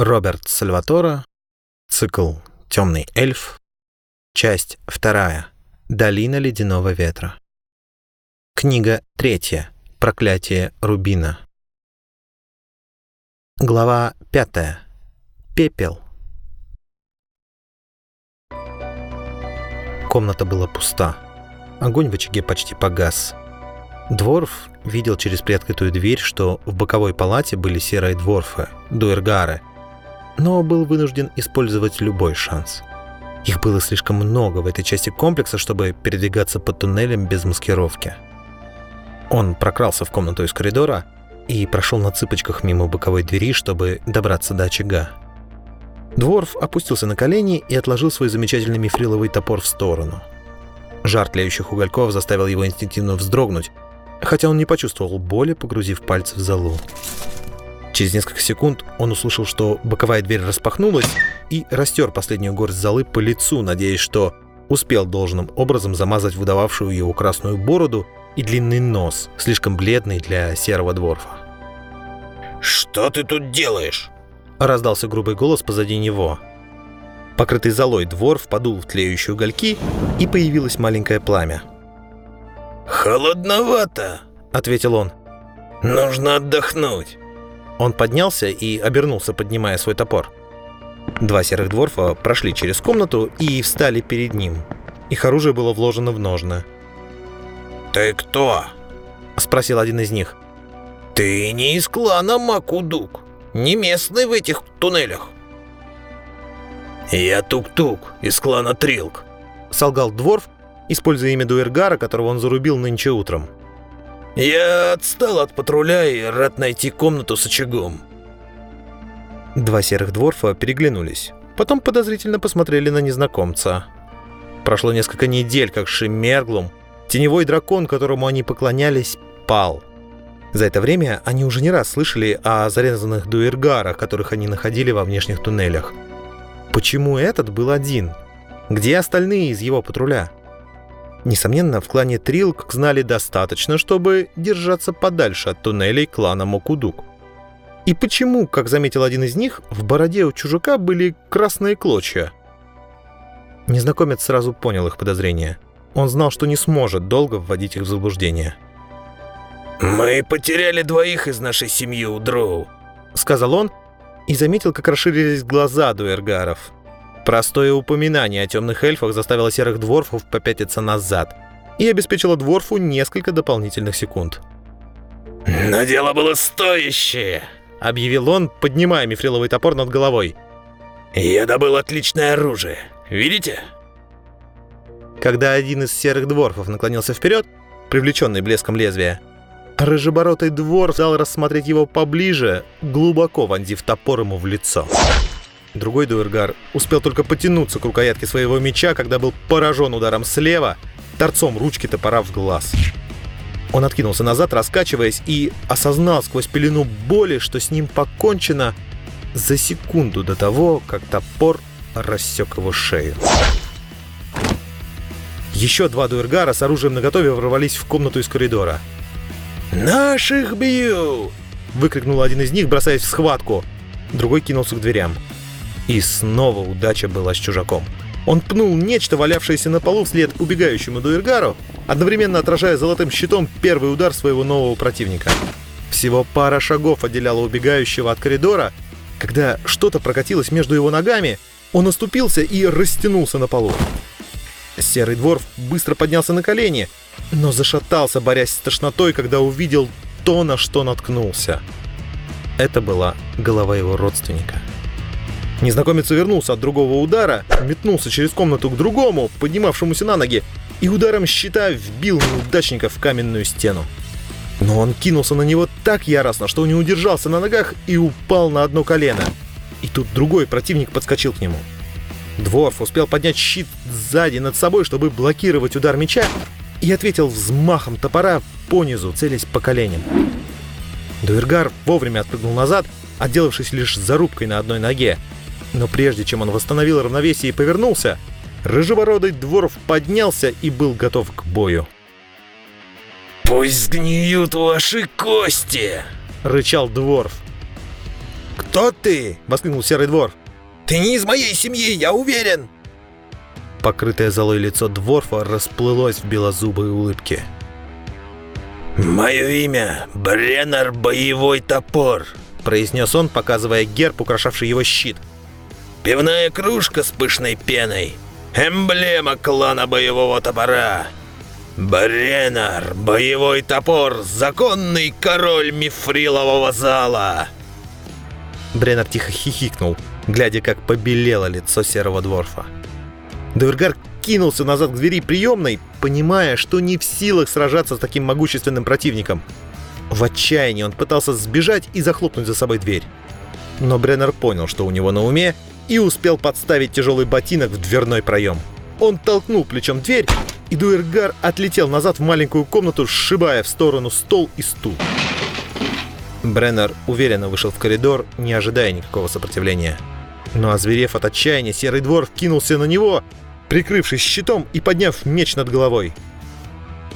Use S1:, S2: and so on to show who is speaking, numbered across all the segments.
S1: Роберт Сальватора, цикл «Темный эльф», часть вторая «Долина ледяного ветра». Книга третья «Проклятие Рубина». Глава пятая. Пепел. Комната была пуста. Огонь в очаге почти погас. Дворф видел через приоткрытую дверь, что в боковой палате были серые дворфы, дуэргары, но был вынужден использовать любой шанс. Их было слишком много в этой части комплекса, чтобы передвигаться по туннелям без маскировки. Он прокрался в комнату из коридора и прошел на цыпочках мимо боковой двери, чтобы добраться до очага. Дворф опустился на колени и отложил свой замечательный мифриловый топор в сторону. Жар тлеющих угольков заставил его инстинктивно вздрогнуть, хотя он не почувствовал боли, погрузив пальцы в залу. Через несколько секунд он услышал, что боковая дверь распахнулась и растер последнюю горсть золы по лицу, надеясь, что успел должным образом замазать выдававшую его красную бороду и длинный нос, слишком бледный для серого дворфа.
S2: «Что ты тут делаешь?»
S1: — раздался грубый голос позади него. Покрытый золой дворф подул в тлеющие угольки, и появилось маленькое пламя.
S2: «Холодновато», — ответил он. «Нужно отдохнуть».
S1: Он поднялся и обернулся, поднимая свой топор. Два серых дворфа прошли через комнату и встали перед ним. Их оружие было вложено в ножны.
S2: «Ты кто?»
S1: — спросил один из них.
S2: «Ты не из клана Макудук, не местный в этих туннелях». «Я Тук-Тук из клана Трилк», —
S1: солгал дворф, используя имя Дуэргара, которого он зарубил нынче утром.
S2: «Я отстал от патруля и рад найти комнату с очагом».
S1: Два серых дворфа переглянулись. Потом подозрительно посмотрели на незнакомца. Прошло несколько недель, как Шимерглум, теневой дракон, которому они поклонялись, пал. За это время они уже не раз слышали о зарезанных дуэргарах, которых они находили во внешних туннелях. Почему этот был один? Где остальные из его патруля? Несомненно, в клане Трилк знали достаточно, чтобы держаться подальше от туннелей клана Мокудук. И почему, как заметил один из них, в бороде у чужака были красные клочья? Незнакомец сразу понял их подозрения. Он знал, что не сможет долго вводить их в заблуждение.
S2: «Мы потеряли двоих из нашей семьи у Дроу», —
S1: сказал он, и заметил, как расширились глаза дуэргаров. Простое упоминание о темных эльфах заставило серых дворфов попятиться назад и обеспечило дворфу несколько дополнительных секунд.
S2: «Но дело было стоящее!»
S1: — объявил он, поднимая мифриловый топор над головой.
S2: «Я добыл отличное оружие. Видите?»
S1: Когда один из серых дворфов наклонился вперед, привлеченный блеском лезвия, рыжебородый двор дал рассмотреть его поближе, глубоко вонзив топор ему в лицо. Другой дуэргар успел только потянуться к рукоятке своего меча, когда был поражен ударом слева, торцом ручки топора в глаз. Он откинулся назад, раскачиваясь, и осознал сквозь пелену боли, что с ним покончено за секунду до того, как топор рассек его шею. Еще два дуэргара с оружием наготове ворвались в комнату из коридора.
S2: «Наших бью!»
S1: — выкрикнул один из них, бросаясь в схватку. Другой кинулся к дверям. И снова удача была с чужаком. Он пнул нечто, валявшееся на полу вслед убегающему дуэргару, одновременно отражая золотым щитом первый удар своего нового противника. Всего пара шагов отделяла убегающего от коридора, когда что-то прокатилось между его ногами, он оступился и растянулся на полу. Серый дворф быстро поднялся на колени, но зашатался, борясь с тошнотой, когда увидел то, на что наткнулся. Это была голова его родственника. Незнакомец увернулся от другого удара, метнулся через комнату к другому, поднимавшемуся на ноги, и ударом щита вбил неудачника в каменную стену. Но он кинулся на него так яростно, что не удержался на ногах и упал на одно колено. И тут другой противник подскочил к нему. Дворф успел поднять щит сзади над собой, чтобы блокировать удар меча, и ответил взмахом топора понизу, целясь по коленям. Дуэргар вовремя отпрыгнул назад, отделавшись лишь зарубкой на одной ноге, но прежде чем он восстановил равновесие и повернулся, рыжебородый дворф поднялся и был готов к бою.
S2: «Пусть сгниют ваши кости!»
S1: — рычал дворф.
S2: «Кто ты?»
S1: — воскликнул Серый Двор.
S2: «Ты не из моей семьи, я уверен!»
S1: Покрытое золой лицо Дворфа расплылось в белозубой улыбке.
S2: «Мое имя — Бреннер Боевой Топор», —
S1: произнес он, показывая герб, украшавший его щит.
S2: «Пивная кружка с пышной пеной. Эмблема клана Боевого Топора. Бреннер Боевой Топор, законный король мифрилового зала».
S1: Бреннер тихо хихикнул, глядя, как побелело лицо Серого Дворфа. Дуэргар кинулся назад к двери приемной, понимая, что не в силах сражаться с таким могущественным противником. В отчаянии он пытался сбежать и захлопнуть за собой дверь. Но Бреннер понял, что у него на уме, и успел подставить тяжелый ботинок в дверной проем. Он толкнул плечом дверь, и Дуэргар отлетел назад в маленькую комнату, сшибая в сторону стол и стул. Бреннер уверенно вышел в коридор, не ожидая никакого сопротивления. Но озверев от отчаяния, Серый Двор кинулся на него, прикрывшись щитом и подняв меч над головой.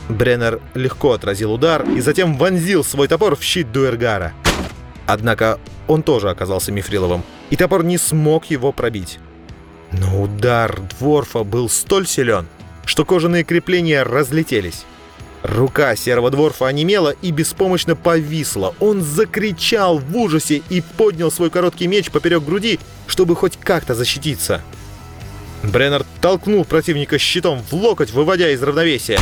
S1: Бреннер легко отразил удар и затем вонзил свой топор в щит Дуэргара. Однако он тоже оказался мифриловым, и топор не смог его пробить. Но удар Дворфа был столь силен, что кожаные крепления разлетелись. Рука серого дворфа онемела и беспомощно повисла. Он закричал в ужасе и поднял свой короткий меч поперек груди, чтобы хоть как-то защититься. Бреннер толкнул противника щитом в локоть, выводя из равновесия.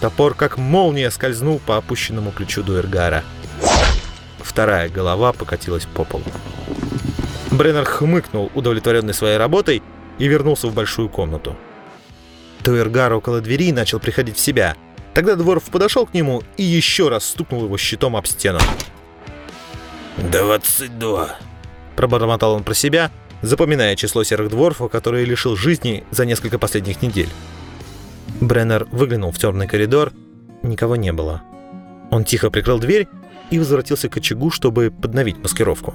S1: Топор как молния скользнул по опущенному плечу Дуэргара. Вторая голова покатилась по полу. Бреннер хмыкнул, удовлетворенный своей работой, и вернулся в большую комнату. Дуэргар около двери начал приходить в себя. Тогда Дворф подошел к нему и еще раз стукнул его щитом об стену.
S2: «Двадцать два», —
S1: пробормотал он про себя, запоминая число серых дворфов, которые лишил жизни за несколько последних недель. Бреннер выглянул в темный коридор. Никого не было. Он тихо прикрыл дверь и возвратился к очагу, чтобы подновить маскировку.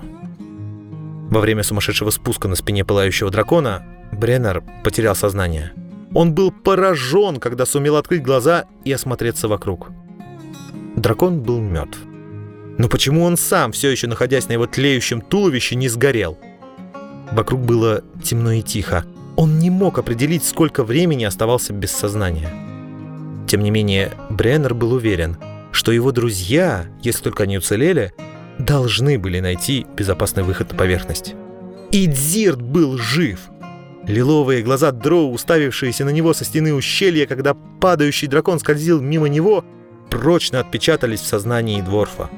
S1: Во время сумасшедшего спуска на спине пылающего дракона Бреннер потерял сознание. Он был поражен, когда сумел открыть глаза и осмотреться вокруг. Дракон был мертв. Но почему он сам, все еще находясь на его тлеющем туловище, не сгорел? Вокруг было темно и тихо. Он не мог определить, сколько времени оставался без сознания. Тем не менее, Бреннер был уверен, что его друзья, если только они уцелели, должны были найти безопасный выход на поверхность. И Дзирт был жив. Лиловые глаза Дроу, уставившиеся на него со стены ущелья, когда падающий дракон скользил мимо него, прочно отпечатались в сознании Дворфа.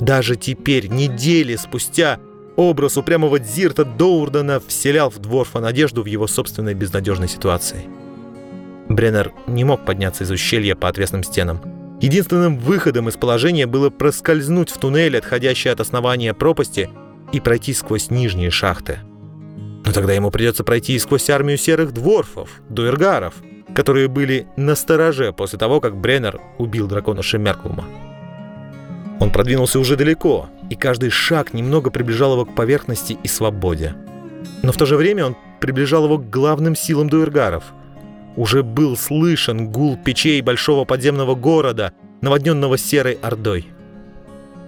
S1: Даже теперь, недели спустя, Образ упрямого Дзирта Доурдена вселял в Дворфа надежду в его собственной безнадежной ситуации. Бреннер не мог подняться из ущелья по отвесным стенам. Единственным выходом из положения было проскользнуть в туннель, отходящий от основания пропасти, и пройти сквозь нижние шахты. Но тогда ему придется пройти и сквозь армию серых дворфов, дуэргаров, которые были на стороже после того, как Бреннер убил дракона Шемерклума. Он продвинулся уже далеко, и каждый шаг немного приближал его к поверхности и свободе. Но в то же время он приближал его к главным силам дуэргаров. Уже был слышен гул печей большого подземного города, наводненного серой ордой.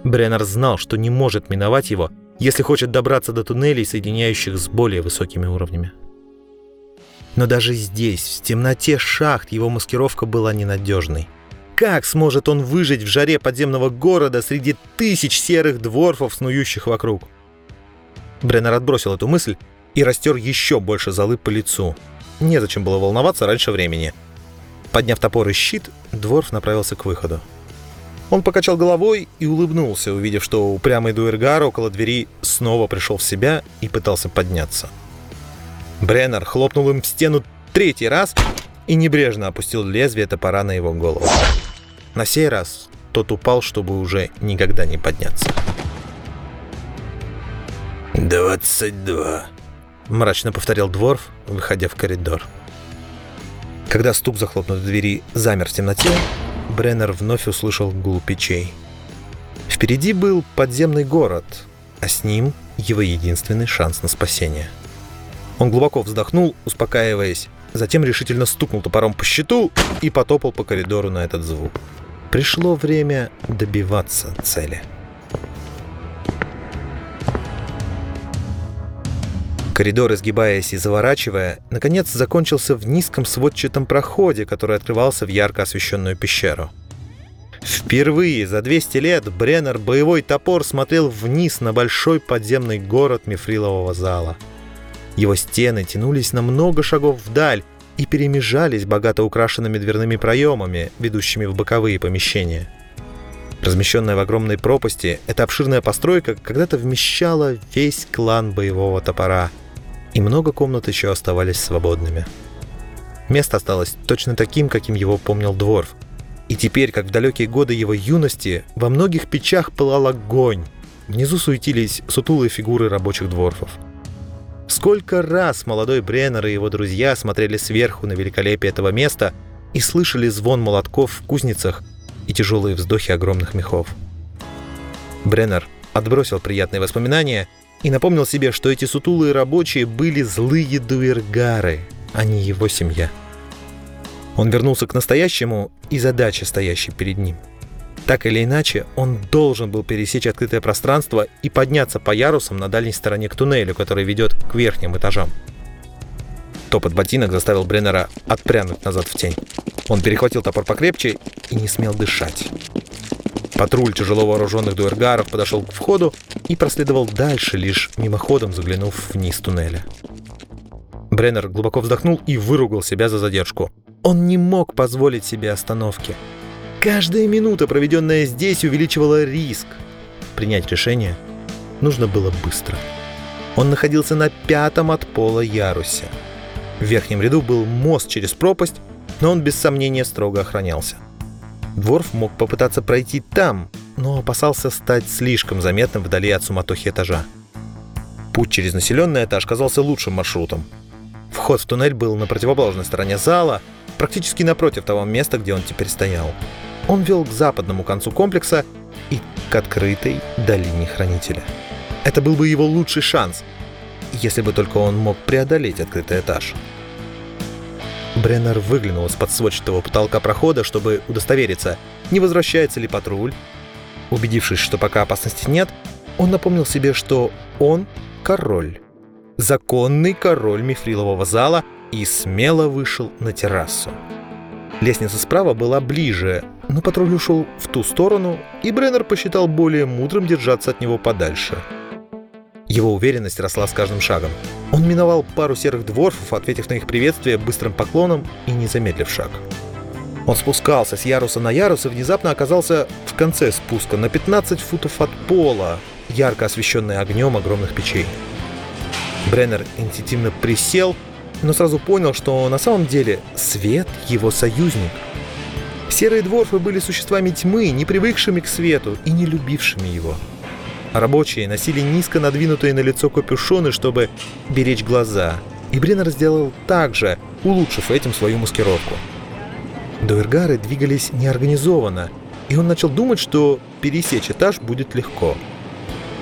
S1: Бреннер знал, что не может миновать его, если хочет добраться до туннелей, соединяющих с более высокими уровнями. Но даже здесь, в темноте шахт, его маскировка была ненадежной. Как сможет он выжить в жаре подземного города среди тысяч серых дворфов, снующих вокруг? Бреннер отбросил эту мысль и растер еще больше золы по лицу. Незачем было волноваться раньше времени. Подняв топор и щит, дворф направился к выходу. Он покачал головой и улыбнулся, увидев, что упрямый дуэргар около двери снова пришел в себя и пытался подняться. Бреннер хлопнул им в стену третий раз и небрежно опустил лезвие топора на его голову. На сей раз тот упал, чтобы уже никогда не подняться.
S2: «Двадцать два», —
S1: мрачно повторил Дворф, выходя в коридор. Когда стук захлопнутой двери замер в темноте, Бреннер вновь услышал гул печей. Впереди был подземный город, а с ним его единственный шанс на спасение. Он глубоко вздохнул, успокаиваясь, затем решительно стукнул топором по щиту и потопал по коридору на этот звук. Пришло время добиваться цели. Коридор, изгибаясь и заворачивая, наконец закончился в низком сводчатом проходе, который открывался в ярко освещенную пещеру. Впервые за 200 лет Бреннер боевой топор смотрел вниз на большой подземный город мифрилового зала. Его стены тянулись на много шагов вдаль и перемежались богато украшенными дверными проемами, ведущими в боковые помещения. Размещенная в огромной пропасти, эта обширная постройка когда-то вмещала весь клан боевого топора, и много комнат еще оставались свободными. Место осталось точно таким, каким его помнил Дворф – и теперь, как в далекие годы его юности, во многих печах пылал огонь. Внизу суетились сутулые фигуры рабочих дворфов. Сколько раз молодой Бреннер и его друзья смотрели сверху на великолепие этого места и слышали звон молотков в кузницах и тяжелые вздохи огромных мехов. Бреннер отбросил приятные воспоминания и напомнил себе, что эти сутулые рабочие были злые дуэргары, а не его семья. Он вернулся к настоящему и задаче, стоящей перед ним. Так или иначе, он должен был пересечь открытое пространство и подняться по ярусам на дальней стороне к туннелю, который ведет к верхним этажам. Топот ботинок заставил Бреннера отпрянуть назад в тень. Он перехватил топор покрепче и не смел дышать. Патруль тяжело вооруженных дуэргаров подошел к входу и проследовал дальше, лишь мимоходом заглянув вниз туннеля. Бреннер глубоко вздохнул и выругал себя за задержку – он не мог позволить себе остановки. Каждая минута, проведенная здесь, увеличивала риск. Принять решение нужно было быстро. Он находился на пятом от пола ярусе. В верхнем ряду был мост через пропасть, но он без сомнения строго охранялся. Дворф мог попытаться пройти там, но опасался стать слишком заметным вдали от суматохи этажа. Путь через населенный этаж казался лучшим маршрутом. Вход в туннель был на противоположной стороне зала, практически напротив того места, где он теперь стоял. Он вел к западному концу комплекса и к открытой долине Хранителя. Это был бы его лучший шанс, если бы только он мог преодолеть открытый этаж. Бреннер выглянул из-под сводчатого потолка прохода, чтобы удостовериться, не возвращается ли патруль. Убедившись, что пока опасности нет, он напомнил себе, что он король. Законный король мифрилового зала — и смело вышел на террасу. Лестница справа была ближе, но патруль ушел в ту сторону, и Бреннер посчитал более мудрым держаться от него подальше. Его уверенность росла с каждым шагом. Он миновал пару серых дворфов, ответив на их приветствие быстрым поклоном и не замедлив шаг. Он спускался с яруса на ярус и внезапно оказался в конце спуска на 15 футов от пола, ярко освещенный огнем огромных печей. Бреннер интуитивно присел но сразу понял, что на самом деле свет — его союзник. Серые дворфы были существами тьмы, не привыкшими к свету и не любившими его. Рабочие носили низко надвинутые на лицо капюшоны, чтобы беречь глаза, и Бреннер сделал так же, улучшив этим свою маскировку. Дуэргары двигались неорганизованно, и он начал думать, что пересечь этаж будет легко.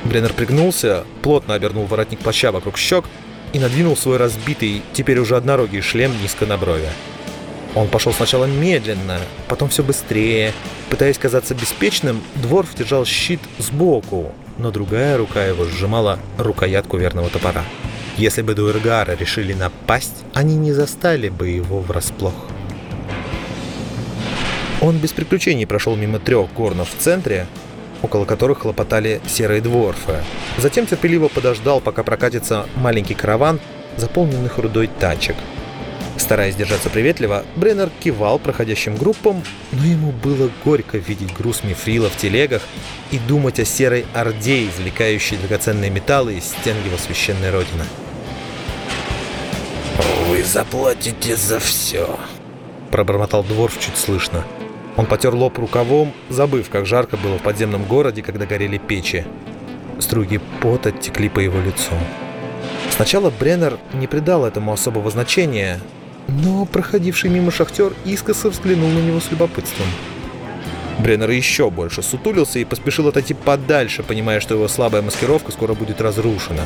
S1: Бреннер пригнулся, плотно обернул воротник плаща вокруг щек и надвинул свой разбитый, теперь уже однорогий шлем низко на брови. Он пошел сначала медленно, потом все быстрее. Пытаясь казаться беспечным, Дворф держал щит сбоку, но другая рука его сжимала рукоятку верного топора. Если бы Дуэргара решили напасть, они не застали бы его врасплох. Он без приключений прошел мимо трех горнов в центре, около которых хлопотали серые дворфы. Затем терпеливо подождал, пока прокатится маленький караван, заполненных рудой тачек. Стараясь держаться приветливо, Бреннер кивал проходящим группам, но ему было горько видеть груз мифрила в телегах и думать о серой орде, извлекающей драгоценные металлы из стен его священной родины.
S2: «Вы заплатите за все», —
S1: пробормотал Дворф чуть слышно. Он потер лоб рукавом, забыв, как жарко было в подземном городе, когда горели печи. Струги пота текли по его лицу. Сначала Бреннер не придал этому особого значения, но проходивший мимо шахтер искоса взглянул на него с любопытством. Бреннер еще больше сутулился и поспешил отойти подальше, понимая, что его слабая маскировка скоро будет разрушена.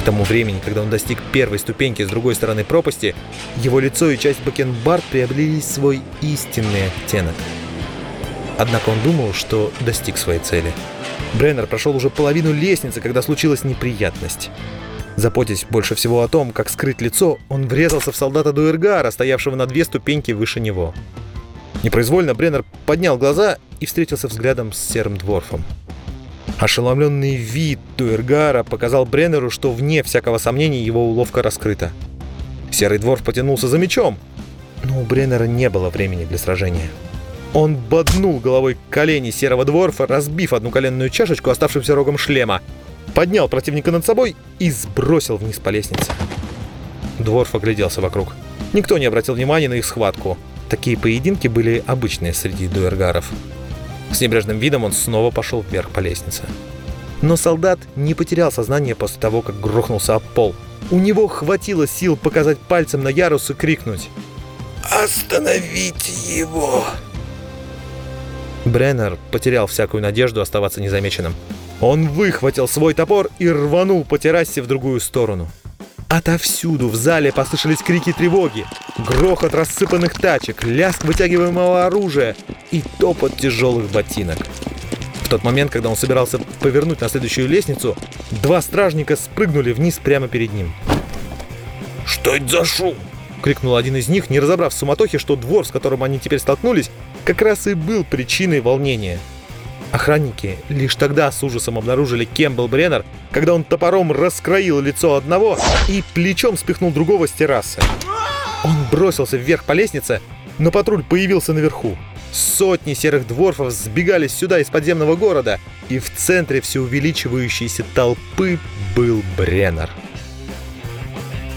S1: К тому времени, когда он достиг первой ступеньки с другой стороны пропасти, его лицо и часть бакенбард приобрели свой истинный оттенок. Однако он думал, что достиг своей цели. Бреннер прошел уже половину лестницы, когда случилась неприятность. Заботясь больше всего о том, как скрыть лицо, он врезался в солдата Дуэргара, стоявшего на две ступеньки выше него. Непроизвольно Бреннер поднял глаза и встретился взглядом с серым дворфом. Ошеломленный вид Дуэргара показал Бреннеру, что вне всякого сомнения его уловка раскрыта. Серый дворф потянулся за мечом, но у Бреннера не было времени для сражения. Он боднул головой колени серого дворфа, разбив одну коленную чашечку оставшимся рогом шлема, поднял противника над собой и сбросил вниз по лестнице. Дворф огляделся вокруг. Никто не обратил внимания на их схватку. Такие поединки были обычные среди дуэргаров. С небрежным видом он снова пошел вверх по лестнице. Но солдат не потерял сознание после того, как грохнулся об пол. У него хватило сил показать пальцем на Ярус и крикнуть
S2: «Остановите его!»
S1: Бреннер потерял всякую надежду оставаться незамеченным. Он выхватил свой топор и рванул по террасе в другую сторону. Отовсюду в зале послышались крики тревоги, грохот рассыпанных тачек, лязг вытягиваемого оружия и топот тяжелых ботинок. В тот момент, когда он собирался повернуть на следующую лестницу, два стражника спрыгнули вниз прямо перед ним.
S2: «Что это за шум?»
S1: — крикнул один из них, не разобрав в суматохе, что двор, с которым они теперь столкнулись, как раз и был причиной волнения. Охранники лишь тогда с ужасом обнаружили, кем был Бреннер, когда он топором раскроил лицо одного и плечом спихнул другого с террасы. Он бросился вверх по лестнице, но патруль появился наверху. Сотни серых дворфов сбегались сюда из подземного города, и в центре все увеличивающейся толпы был Бреннер.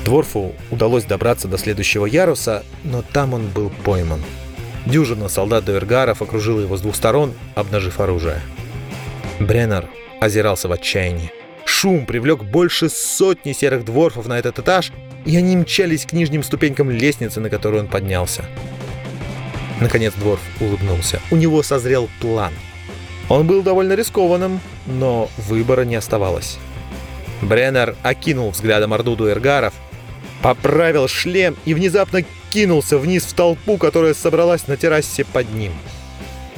S1: Дворфу удалось добраться до следующего яруса, но там он был пойман. Дюжина солдат Дуэргаров окружила его с двух сторон, обнажив оружие. Бреннер озирался в отчаянии. Шум привлек больше сотни серых дворфов на этот этаж, и они мчались к нижним ступенькам лестницы, на которую он поднялся. Наконец Дворф улыбнулся. У него созрел план. Он был довольно рискованным, но выбора не оставалось. Бреннер окинул взглядом орду дуэргаров, поправил шлем и внезапно кинулся вниз в толпу, которая собралась на террасе под ним.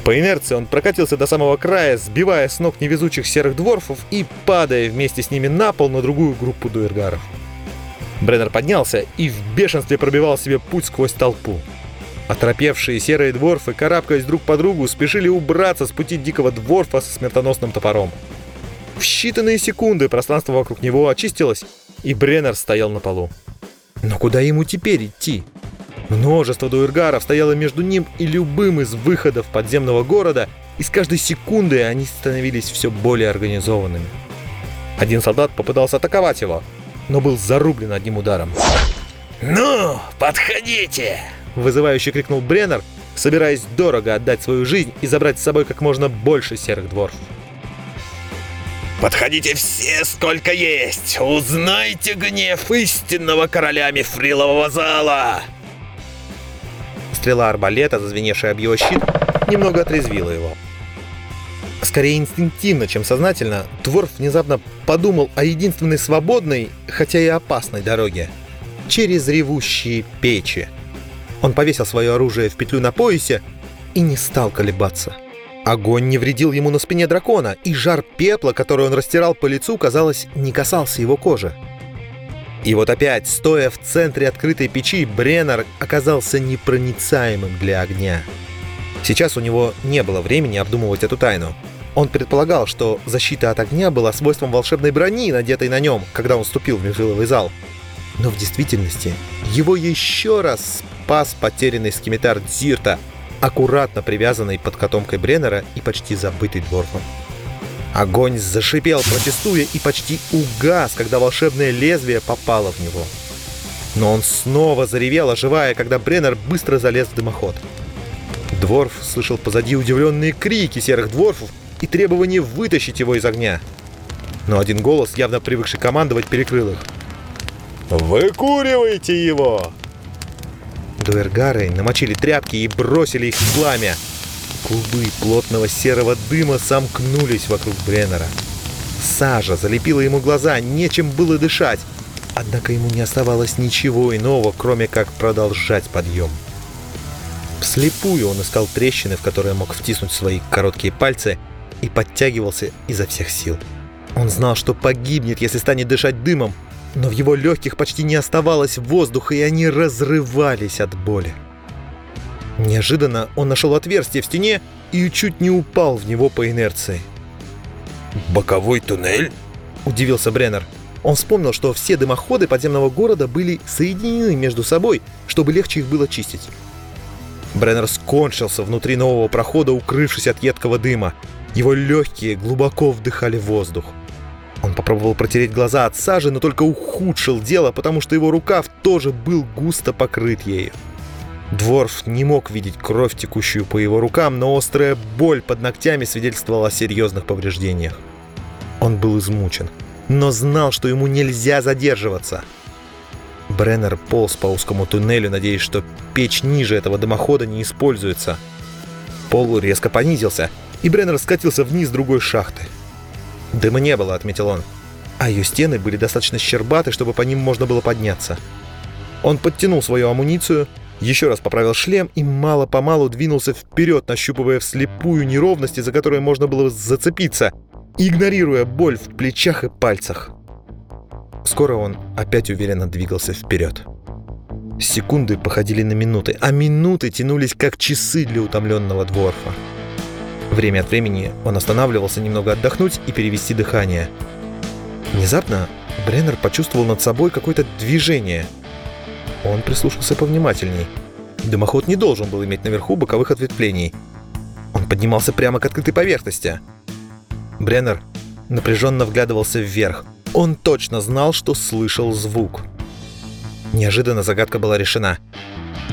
S1: По инерции он прокатился до самого края, сбивая с ног невезучих серых дворфов и падая вместе с ними на пол на другую группу дуэргаров. Бреннер поднялся и в бешенстве пробивал себе путь сквозь толпу. Оторопевшие серые дворфы, карабкаясь друг по другу, спешили убраться с пути дикого дворфа со смертоносным топором. В считанные секунды пространство вокруг него очистилось, и Бреннер стоял на полу. Но куда ему теперь идти? Множество дуэргаров стояло между ним и любым из выходов подземного города, и с каждой секундой они становились все более организованными. Один солдат попытался атаковать его, но был зарублен одним ударом.
S2: «Ну, подходите!»
S1: — вызывающе крикнул Бреннер, собираясь дорого отдать свою жизнь и забрать с собой как можно больше серых дворфов.
S2: Подходите все, сколько есть! Узнайте гнев истинного короля Мифрилового зала!»
S1: Стрела арбалета, зазвеневшая об его щит, немного отрезвила его. Скорее инстинктивно, чем сознательно, Дворф внезапно подумал о единственной свободной, хотя и опасной дороге. Через ревущие печи. Он повесил свое оружие в петлю на поясе и не стал колебаться. Огонь не вредил ему на спине дракона, и жар пепла, который он растирал по лицу, казалось, не касался его кожи. И вот опять, стоя в центре открытой печи, Бреннер оказался непроницаемым для огня. Сейчас у него не было времени обдумывать эту тайну. Он предполагал, что защита от огня была свойством волшебной брони, надетой на нем, когда он вступил в межжиловый зал. Но в действительности его еще раз спас потерянный скимитар Дзирта, аккуратно привязанный под котомкой Бреннера и почти забытый дворфом. Огонь зашипел, протестуя, и почти угас, когда волшебное лезвие попало в него. Но он снова заревел, оживая, когда Бреннер быстро залез в дымоход. Дворф слышал позади удивленные крики серых дворфов и требование вытащить его из огня. Но один голос, явно привыкший командовать, перекрыл их. «Выкуривайте его!» Дуэргары намочили тряпки и бросили их в пламя. Клубы плотного серого дыма сомкнулись вокруг Бреннера. Сажа залепила ему глаза, нечем было дышать. Однако ему не оставалось ничего иного, кроме как продолжать подъем. Вслепую он искал трещины, в которые мог втиснуть свои короткие пальцы, и подтягивался изо всех сил. Он знал, что погибнет, если станет дышать дымом, но в его легких почти не оставалось воздуха, и они разрывались от боли. Неожиданно он нашел отверстие в стене и чуть не упал в него по инерции.
S2: «Боковой туннель?»
S1: – удивился Бреннер. Он вспомнил, что все дымоходы подземного города были соединены между собой, чтобы легче их было чистить. Бреннер скончился внутри нового прохода, укрывшись от едкого дыма. Его легкие глубоко вдыхали воздух. Он попробовал протереть глаза от сажи, но только ухудшил дело, потому что его рукав тоже был густо покрыт ею. Дворф не мог видеть кровь, текущую по его рукам, но острая боль под ногтями свидетельствовала о серьезных повреждениях. Он был измучен, но знал, что ему нельзя задерживаться. Бреннер полз по узкому туннелю, надеясь, что печь ниже этого дымохода не используется. Пол резко понизился, и Бреннер скатился вниз другой шахты. Дыма не было, отметил он, а ее стены были достаточно щербаты, чтобы по ним можно было подняться. Он подтянул свою амуницию, еще раз поправил шлем и мало-помалу двинулся вперед, нащупывая вслепую неровности, за которые можно было зацепиться, игнорируя боль в плечах и пальцах. Скоро он опять уверенно двигался вперед. Секунды походили на минуты, а минуты тянулись как часы для утомленного дворфа. Время от времени он останавливался немного отдохнуть и перевести дыхание. Внезапно Бреннер почувствовал над собой какое-то движение. Он прислушался повнимательней. Дымоход не должен был иметь наверху боковых ответвлений. Он поднимался прямо к открытой поверхности. Бреннер напряженно вглядывался вверх. Он точно знал, что слышал звук. Неожиданно загадка была решена.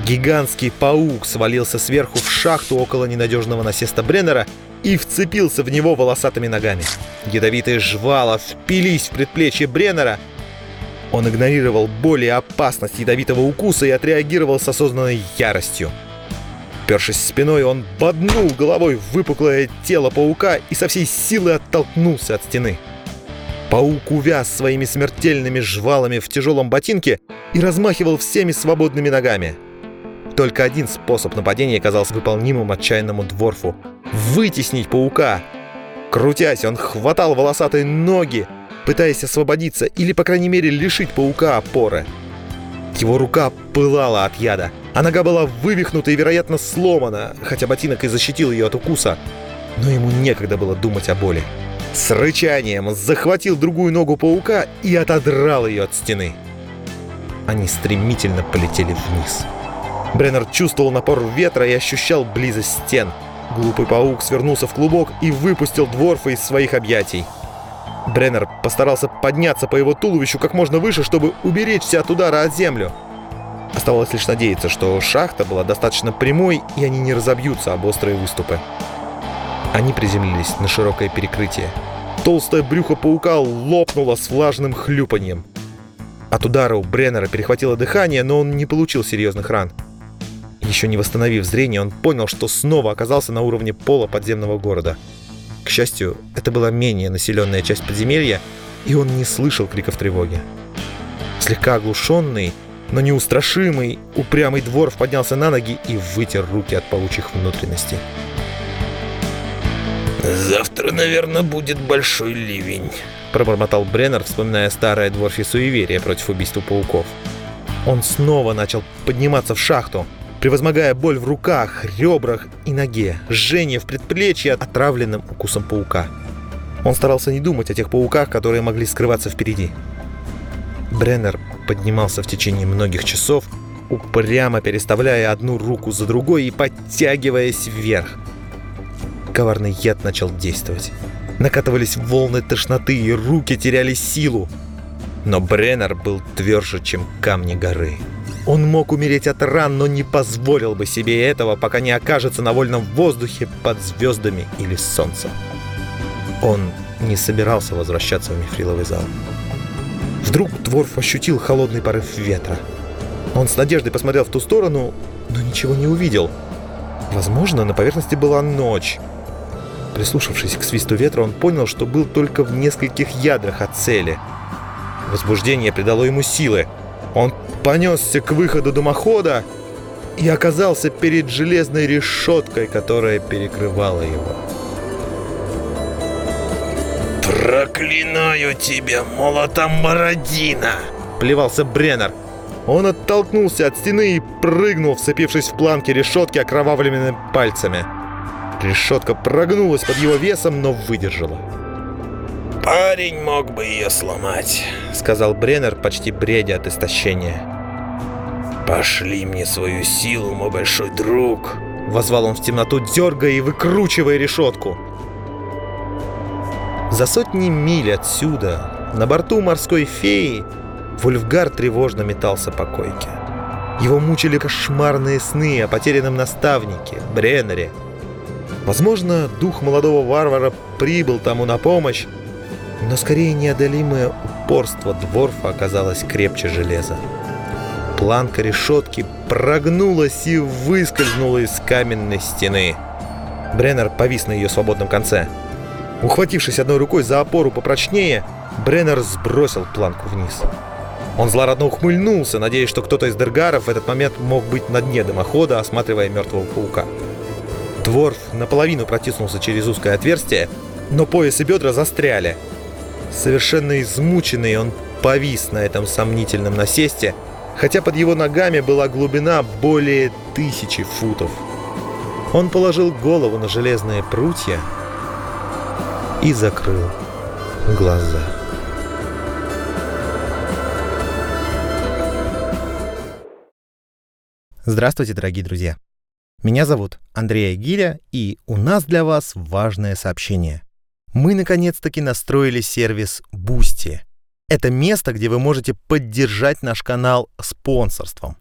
S1: Гигантский паук свалился сверху в шахту около ненадежного насеста Бреннера и вцепился в него волосатыми ногами. Ядовитые жвала впились в предплечье Бреннера. Он игнорировал боль и опасность ядовитого укуса и отреагировал с осознанной яростью. Першись спиной, он боднул головой в выпуклое тело паука и со всей силы оттолкнулся от стены. Паук увяз своими смертельными жвалами в тяжелом ботинке и размахивал всеми свободными ногами. Только один способ нападения казался выполнимым отчаянному дворфу — вытеснить паука. Крутясь, он хватал волосатые ноги, пытаясь освободиться или, по крайней мере, лишить паука опоры. Его рука пылала от яда, а нога была вывихнута и, вероятно, сломана, хотя ботинок и защитил ее от укуса. Но ему некогда было думать о боли. С рычанием захватил другую ногу паука и отодрал ее от стены. Они стремительно полетели вниз. Бреннер чувствовал напор ветра и ощущал близость стен. Глупый паук свернулся в клубок и выпустил дворфа из своих объятий. Бреннер постарался подняться по его туловищу как можно выше, чтобы уберечься от удара от землю. Оставалось лишь надеяться, что шахта была достаточно прямой, и они не разобьются об острые выступы. Они приземлились на широкое перекрытие. Толстое брюхо паука лопнуло с влажным хлюпаньем. От удара у Бреннера перехватило дыхание, но он не получил серьезных ран. Еще не восстановив зрение, он понял, что снова оказался на уровне пола подземного города. К счастью, это была менее населенная часть подземелья, и он не слышал криков тревоги. Слегка оглушенный, но неустрашимый, упрямый дворф поднялся на ноги и вытер руки от паучьих внутренностей.
S2: «Завтра, наверное, будет большой ливень», —
S1: пробормотал Бреннер, вспоминая старое дворфи суеверие против убийства пауков. Он снова начал подниматься в шахту, превозмогая боль в руках, ребрах и ноге, жжение в предплечье отравленным укусом паука. Он старался не думать о тех пауках, которые могли скрываться впереди. Бреннер поднимался в течение многих часов, упрямо переставляя одну руку за другой и подтягиваясь вверх. Коварный яд начал действовать. Накатывались волны тошноты, и руки теряли силу. Но Бреннер был тверже, чем камни горы. Он мог умереть от ран, но не позволил бы себе этого, пока не окажется на вольном воздухе под звездами или солнцем. Он не собирался возвращаться в мифриловый зал. Вдруг Дворф ощутил холодный порыв ветра. Он с надеждой посмотрел в ту сторону, но ничего не увидел. Возможно, на поверхности была ночь. Прислушавшись к свисту ветра, он понял, что был только в нескольких ядрах от цели. Возбуждение придало ему силы. Он понесся к выходу дымохода и оказался перед железной решеткой, которая перекрывала его.
S2: Проклинаю тебя, молотом Бородина!
S1: Плевался Бреннер. Он оттолкнулся от стены и прыгнул, вцепившись в планки решетки окровавленными пальцами. Решетка прогнулась под его весом, но выдержала.
S2: Парень мог бы ее сломать,
S1: сказал Бреннер, почти бредя от истощения.
S2: Пошли мне свою силу, мой большой друг.
S1: Возвал он в темноту, дергая и выкручивая решетку. За сотни миль отсюда, на борту морской феи, Вульфгар тревожно метался по койке. Его мучили кошмарные сны о потерянном наставнике, Бреннере. Возможно, дух молодого варвара прибыл тому на помощь, но скорее неодолимое упорство Дворфа оказалось крепче железа. Планка решетки прогнулась и выскользнула из каменной стены. Бреннер повис на ее свободном конце. Ухватившись одной рукой за опору попрочнее, Бреннер сбросил планку вниз. Он злорадно ухмыльнулся, надеясь, что кто-то из дергаров в этот момент мог быть на дне дымохода, осматривая мертвого паука. Дворф наполовину протиснулся через узкое отверстие, но пояс и бедра застряли. Совершенно измученный он повис на этом сомнительном насесте, хотя под его ногами была глубина более тысячи футов. Он положил голову на железные прутья и закрыл глаза. Здравствуйте, дорогие друзья! Меня зовут Андрей Гиля, и у нас для вас важное сообщение. Мы наконец-таки настроили сервис Boosty. Это место, где вы можете поддержать наш канал спонсорством.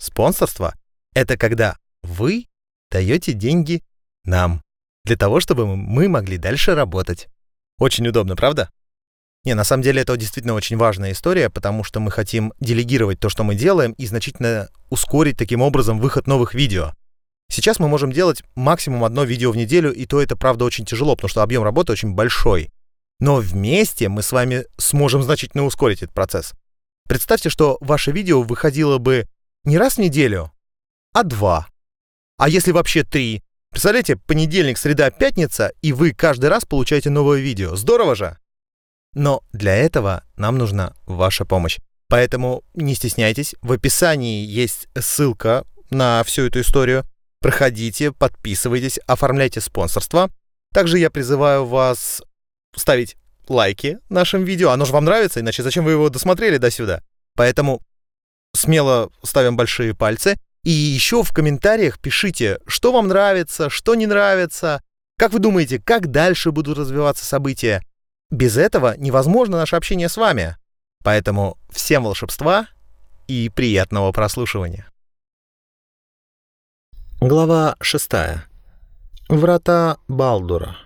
S1: Спонсорство — это когда вы даете деньги нам, для того, чтобы мы могли дальше работать. Очень удобно, правда? Не, на самом деле это действительно очень важная история, потому что мы хотим делегировать то, что мы делаем, и значительно ускорить таким образом выход новых видео. Сейчас мы можем делать максимум одно видео в неделю, и то это, правда, очень тяжело, потому что объем работы очень большой. Но вместе мы с вами сможем значительно ускорить этот процесс. Представьте, что ваше видео выходило бы не раз в неделю, а два. А если вообще три? Представляете, понедельник, среда, пятница, и вы каждый раз получаете новое видео. Здорово же! Но для этого нам нужна ваша помощь. Поэтому не стесняйтесь, в описании есть ссылка на всю эту историю. Проходите, подписывайтесь, оформляйте спонсорство. Также я призываю вас ставить лайки нашим видео. Оно же вам нравится, иначе зачем вы его досмотрели до сюда? Поэтому смело ставим большие пальцы. И еще в комментариях пишите, что вам нравится, что не нравится. Как вы думаете, как дальше будут развиваться события? Без этого невозможно наше общение с вами. Поэтому всем волшебства и приятного прослушивания. Глава 6. Врата Балдура.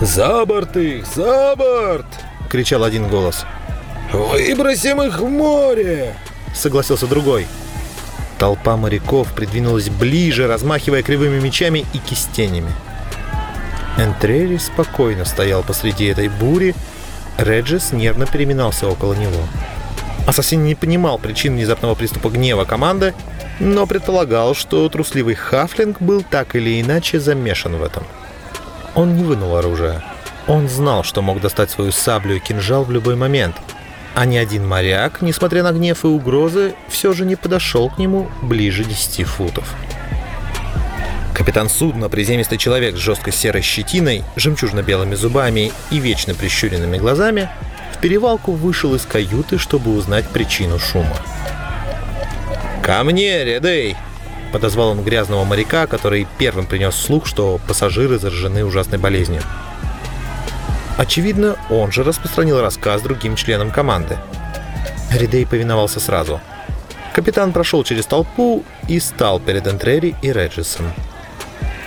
S2: «За борт их! За борт!»
S1: — кричал один голос.
S2: «Выбросим их в море!»
S1: — согласился другой. Толпа моряков придвинулась ближе, размахивая кривыми мечами и кистенями. Энтрери спокойно стоял посреди этой бури, Реджис нервно переминался около него. Ассасин не понимал причин внезапного приступа гнева команды, но предполагал, что трусливый Хафлинг был так или иначе замешан в этом. Он не вынул оружие. Он знал, что мог достать свою саблю и кинжал в любой момент. А ни один моряк, несмотря на гнев и угрозы, все же не подошел к нему ближе 10 футов. Капитан судна, приземистый человек с жесткой серой щетиной, жемчужно-белыми зубами и вечно прищуренными глазами, перевалку вышел из каюты, чтобы узнать причину шума. «Ко мне, Редей!» — подозвал он грязного моряка, который первым принес слух, что пассажиры заражены ужасной болезнью. Очевидно, он же распространил рассказ другим членам команды. Редей повиновался сразу. Капитан прошел через толпу и стал перед Энтрери и Реджисом.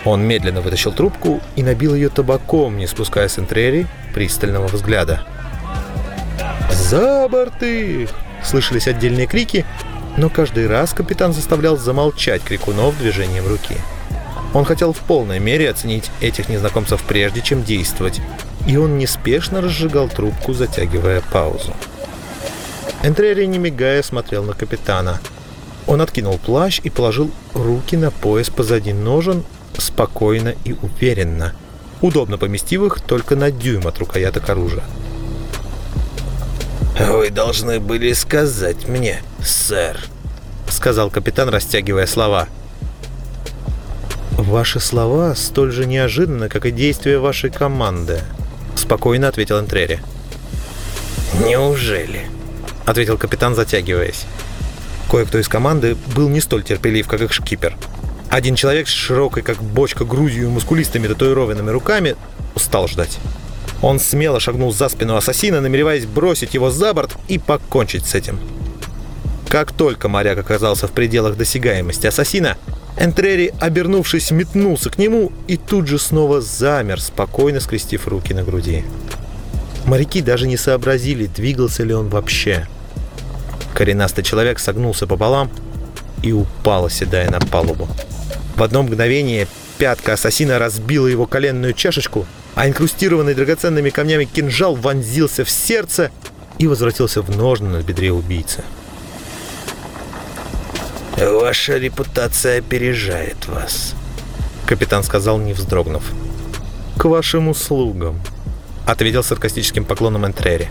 S1: Он медленно вытащил трубку и набил ее табаком, не спуская с Энтрери пристального взгляда. «За борты!» — слышались отдельные крики, но каждый раз капитан заставлял замолчать крикунов движением руки. Он хотел в полной мере оценить этих незнакомцев прежде, чем действовать, и он неспешно разжигал трубку, затягивая паузу. Энтрери, не мигая, смотрел на капитана. Он откинул плащ и положил руки на пояс позади ножен, Спокойно и уверенно, удобно поместив их только на дюйм от рукояток оружия.
S2: «Вы должны были сказать мне, сэр», —
S1: сказал капитан, растягивая слова. «Ваши слова столь же неожиданны, как и действия вашей команды», — спокойно ответил Энтрери.
S2: «Неужели?»
S1: — ответил капитан, затягиваясь. Кое-кто из команды был не столь терпелив, как их шкипер. Один человек с широкой, как бочка, грудью и мускулистыми татуированными руками устал ждать. Он смело шагнул за спину ассасина, намереваясь бросить его за борт и покончить с этим. Как только моряк оказался в пределах досягаемости ассасина, Энтрери, обернувшись, метнулся к нему и тут же снова замер, спокойно скрестив руки на груди. Моряки даже не сообразили, двигался ли он вообще. Коренастый человек согнулся пополам и упал, оседая на палубу. В одно мгновение пятка ассасина разбила его коленную чашечку, а инкрустированный драгоценными камнями кинжал вонзился в сердце и возвратился в ножны на бедре убийцы.
S2: «Ваша репутация опережает вас», —
S1: капитан сказал, не вздрогнув. «К вашим услугам», — ответил саркастическим поклоном Энтрери.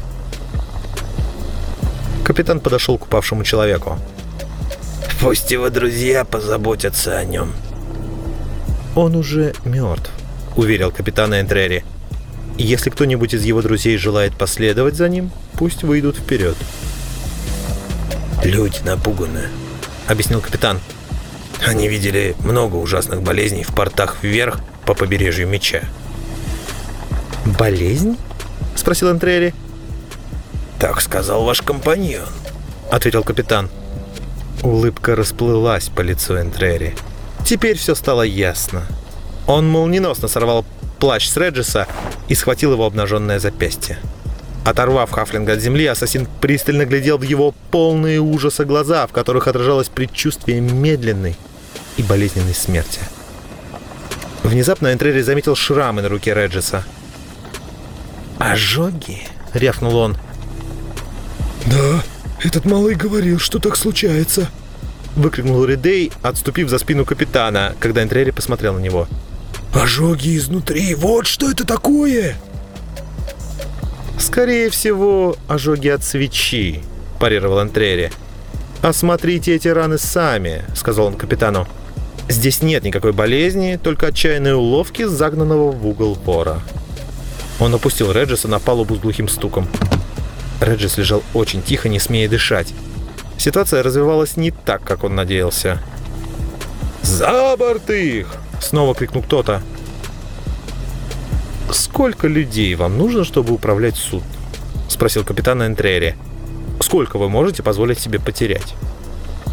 S1: Капитан подошел к упавшему человеку.
S2: «Пусть его друзья позаботятся о нем»,
S1: «Он уже мертв», — уверил капитан Энтрери. «Если кто-нибудь из его друзей желает последовать за ним, пусть выйдут вперед».
S2: «Люди напуганы», — объяснил капитан. «Они видели много ужасных болезней в портах вверх по побережью меча».
S1: «Болезнь?» — спросил Энтрери.
S2: «Так сказал ваш компаньон», —
S1: ответил капитан. Улыбка расплылась по лицу Энтрери. Теперь все стало ясно. Он молниеносно сорвал плащ с Реджиса и схватил его обнаженное запястье. Оторвав Хафлинга от земли, ассасин пристально глядел в его полные ужаса глаза, в которых отражалось предчувствие медленной и болезненной смерти. Внезапно Энтрери заметил шрамы на руке Реджиса.
S2: «Ожоги?»
S1: — рявкнул он.
S3: «Да, этот малый говорил, что так случается»,
S1: выкрикнул Ридей, отступив за спину капитана, когда Энтрери посмотрел на него.
S3: «Ожоги изнутри! Вот что это такое!»
S1: «Скорее всего, ожоги от свечи», – парировал Энтрери. «Осмотрите эти раны сами», – сказал он капитану. «Здесь нет никакой болезни, только отчаянные уловки загнанного в угол вора». Он опустил Реджиса на палубу с глухим стуком. Реджис лежал очень тихо, не смея дышать. Ситуация развивалась не так, как он надеялся. «За борт их!» — снова крикнул кто-то. «Сколько людей вам нужно, чтобы управлять судном?» — спросил капитан Энтрери. «Сколько вы можете позволить себе потерять?»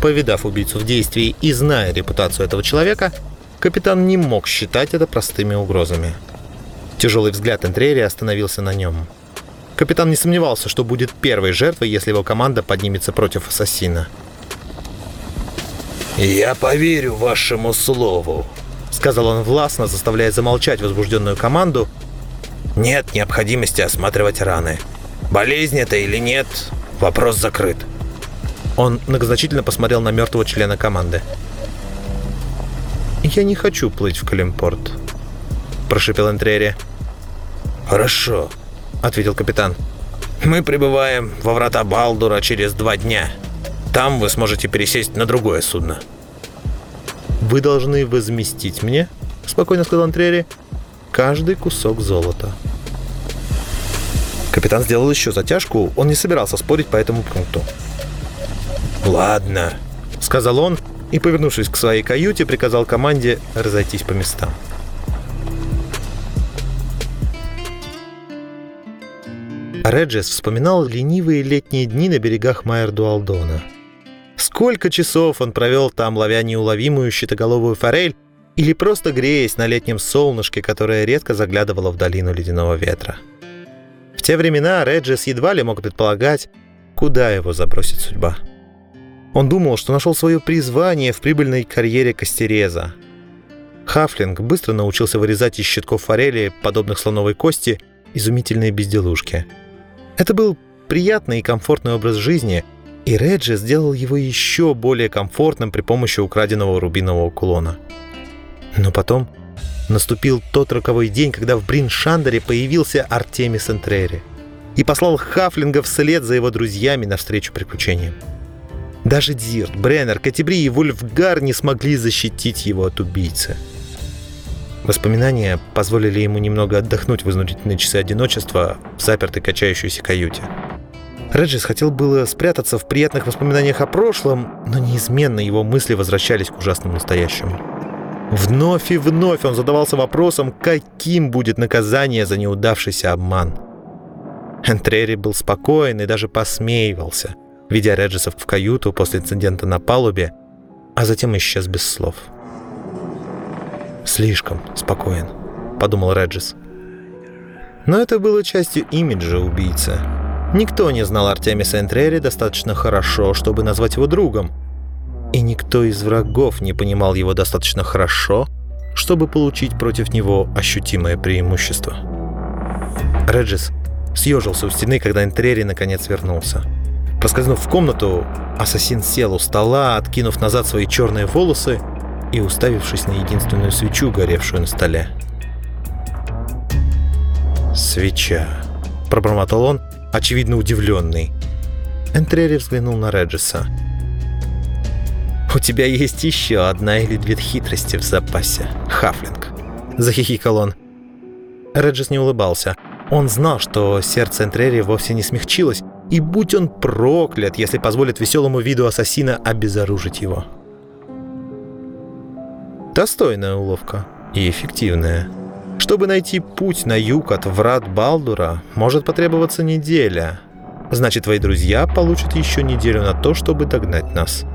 S1: Повидав убийцу в действии и зная репутацию этого человека, капитан не мог считать это простыми угрозами. Тяжелый взгляд Энтрери остановился на нем. Капитан не сомневался, что будет первой жертвой, если его команда поднимется против ассасина.
S2: «Я поверю вашему слову», —
S1: сказал он властно, заставляя замолчать возбужденную команду.
S2: «Нет необходимости осматривать раны. Болезнь это или нет, вопрос закрыт».
S1: Он многозначительно посмотрел на мертвого члена команды. «Я не хочу плыть в Калимпорт», — прошипел Энтрери.
S2: «Хорошо», ответил капитан. «Мы прибываем во врата Балдура через два дня. Там вы сможете пересесть на другое судно».
S1: «Вы должны возместить мне», — спокойно сказал Антрери, — «каждый кусок золота». Капитан сделал еще затяжку, он не собирался спорить по этому пункту.
S2: «Ладно», —
S1: сказал он, и, повернувшись к своей каюте, приказал команде разойтись по местам. Реджес вспоминал ленивые летние дни на берегах Майер-Дуалдона. Сколько часов он провел там, ловя неуловимую щитоголовую форель или просто греясь на летнем солнышке, которое редко заглядывало в долину ледяного ветра. В те времена Реджес едва ли мог предполагать, куда его забросит судьба. Он думал, что нашел свое призвание в прибыльной карьере костереза. Хафлинг быстро научился вырезать из щитков форели, подобных слоновой кости, изумительные безделушки – это был приятный и комфортный образ жизни, и Реджи сделал его еще более комфортным при помощи украденного рубинового кулона. Но потом наступил тот роковой день, когда в Брин-Шандере появился Артемис Энтрери и послал Хафлинга вслед за его друзьями навстречу приключениям. Даже Дирт, Бреннер, Катебри и Вульфгар не смогли защитить его от убийцы. Воспоминания позволили ему немного отдохнуть в изнурительные часы одиночества в запертой качающейся каюте. Реджис хотел было спрятаться в приятных воспоминаниях о прошлом, но неизменно его мысли возвращались к ужасному настоящему. Вновь и вновь он задавался вопросом, каким будет наказание за неудавшийся обман. Энтрери был спокоен и даже посмеивался, видя Реджисов в каюту после инцидента на палубе, а затем исчез без слов. «Слишком спокоен», — подумал Реджис. Но это было частью имиджа убийцы. Никто не знал Артемиса Энтрери достаточно хорошо, чтобы назвать его другом — и никто из врагов не понимал его достаточно хорошо, чтобы получить против него ощутимое преимущество. Реджис съежился у стены, когда Энтрери наконец вернулся. Проскользнув в комнату, ассасин сел у стола, откинув назад свои черные волосы и уставившись на единственную свечу, горевшую на столе. «Свеча», — пробормотал он, очевидно удивленный. Энтрери взглянул на Реджиса — «У тебя есть еще одна или две хитрости в запасе, Хафлинг», — захихикал он. Реджис не улыбался. Он знал, что сердце Энтрери вовсе не смягчилось, и будь он проклят, если позволит веселому виду ассасина обезоружить его. Достойная уловка и эффективная. Чтобы найти путь на юг от врат Балдура, может потребоваться неделя. Значит, твои друзья получат еще неделю на то, чтобы догнать нас.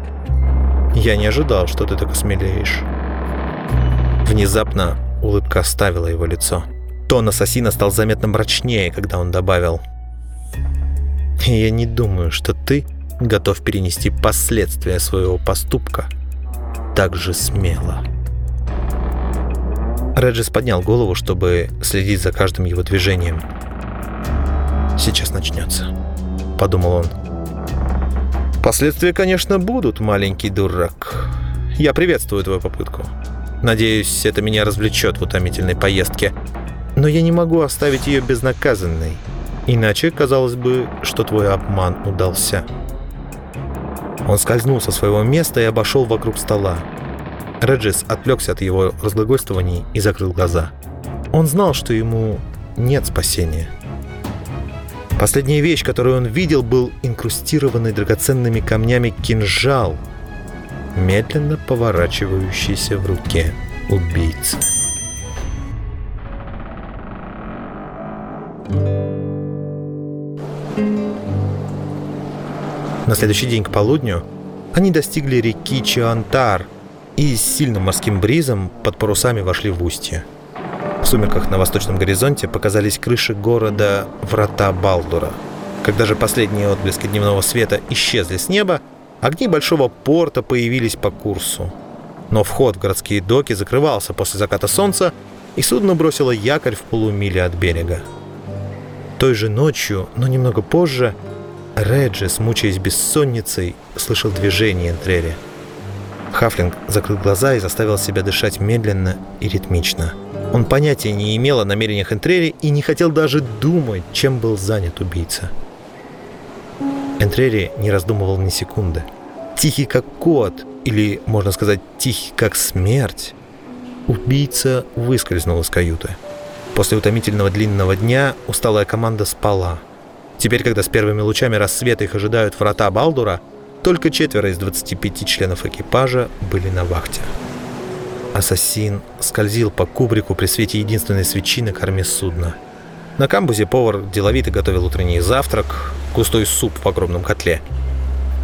S1: Я не ожидал, что ты так осмелеешь. Внезапно улыбка оставила его лицо. Тон ассасина стал заметно мрачнее, когда он добавил. «Я не думаю, что ты готов перенести последствия своего поступка так же смело». Реджис поднял голову, чтобы следить за каждым его движением. «Сейчас начнется», — подумал он. Последствия, конечно, будут, маленький дурак. Я приветствую твою попытку. Надеюсь, это меня развлечет в утомительной поездке. Но я не могу оставить ее безнаказанной. Иначе казалось бы, что твой обман удался. Он скользнул со своего места и обошел вокруг стола. Реджис отвлекся от его разглагольствований и закрыл глаза. Он знал, что ему нет спасения. Последняя вещь, которую он видел, был инкрустированный драгоценными камнями кинжал, медленно поворачивающийся в руке убийцы. На следующий день к полудню они достигли реки Чиантар и с сильным морским бризом под парусами вошли в устье. В сумерках на восточном горизонте показались крыши города Врата Балдура. Когда же последние отблески дневного света исчезли с неба, огни большого порта появились по курсу. Но вход в городские доки закрывался после заката солнца, и судно бросило якорь в полумиле от берега. Той же ночью, но немного позже, Реджи, мучаясь бессонницей, слышал движение Энтрери. Хафлинг закрыл глаза и заставил себя дышать медленно и ритмично – он понятия не имел о намерениях Энтрери и не хотел даже думать, чем был занят убийца. Энтрери не раздумывал ни секунды. Тихий как кот, или, можно сказать, тихий как смерть, убийца выскользнул из каюты. После утомительного длинного дня усталая команда спала. Теперь, когда с первыми лучами рассвета их ожидают врата Балдура, только четверо из 25 членов экипажа были на вахте. Ассасин скользил по кубрику при свете единственной свечи на корме судна. На камбузе повар деловито готовил утренний завтрак, густой суп в огромном котле.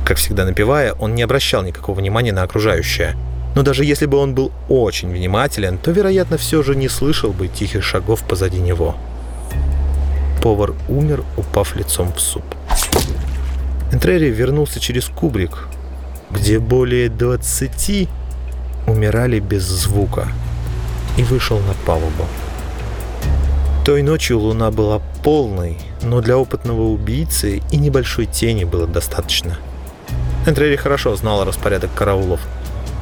S1: Как всегда напивая, он не обращал никакого внимания на окружающее. Но даже если бы он был очень внимателен, то, вероятно, все же не слышал бы тихих шагов позади него. Повар умер, упав лицом в суп. Энтрери вернулся через кубрик, где более двадцати умирали без звука, и вышел на палубу. Той ночью луна была полной, но для опытного убийцы и небольшой тени было достаточно. Энтрери хорошо знал распорядок караулов.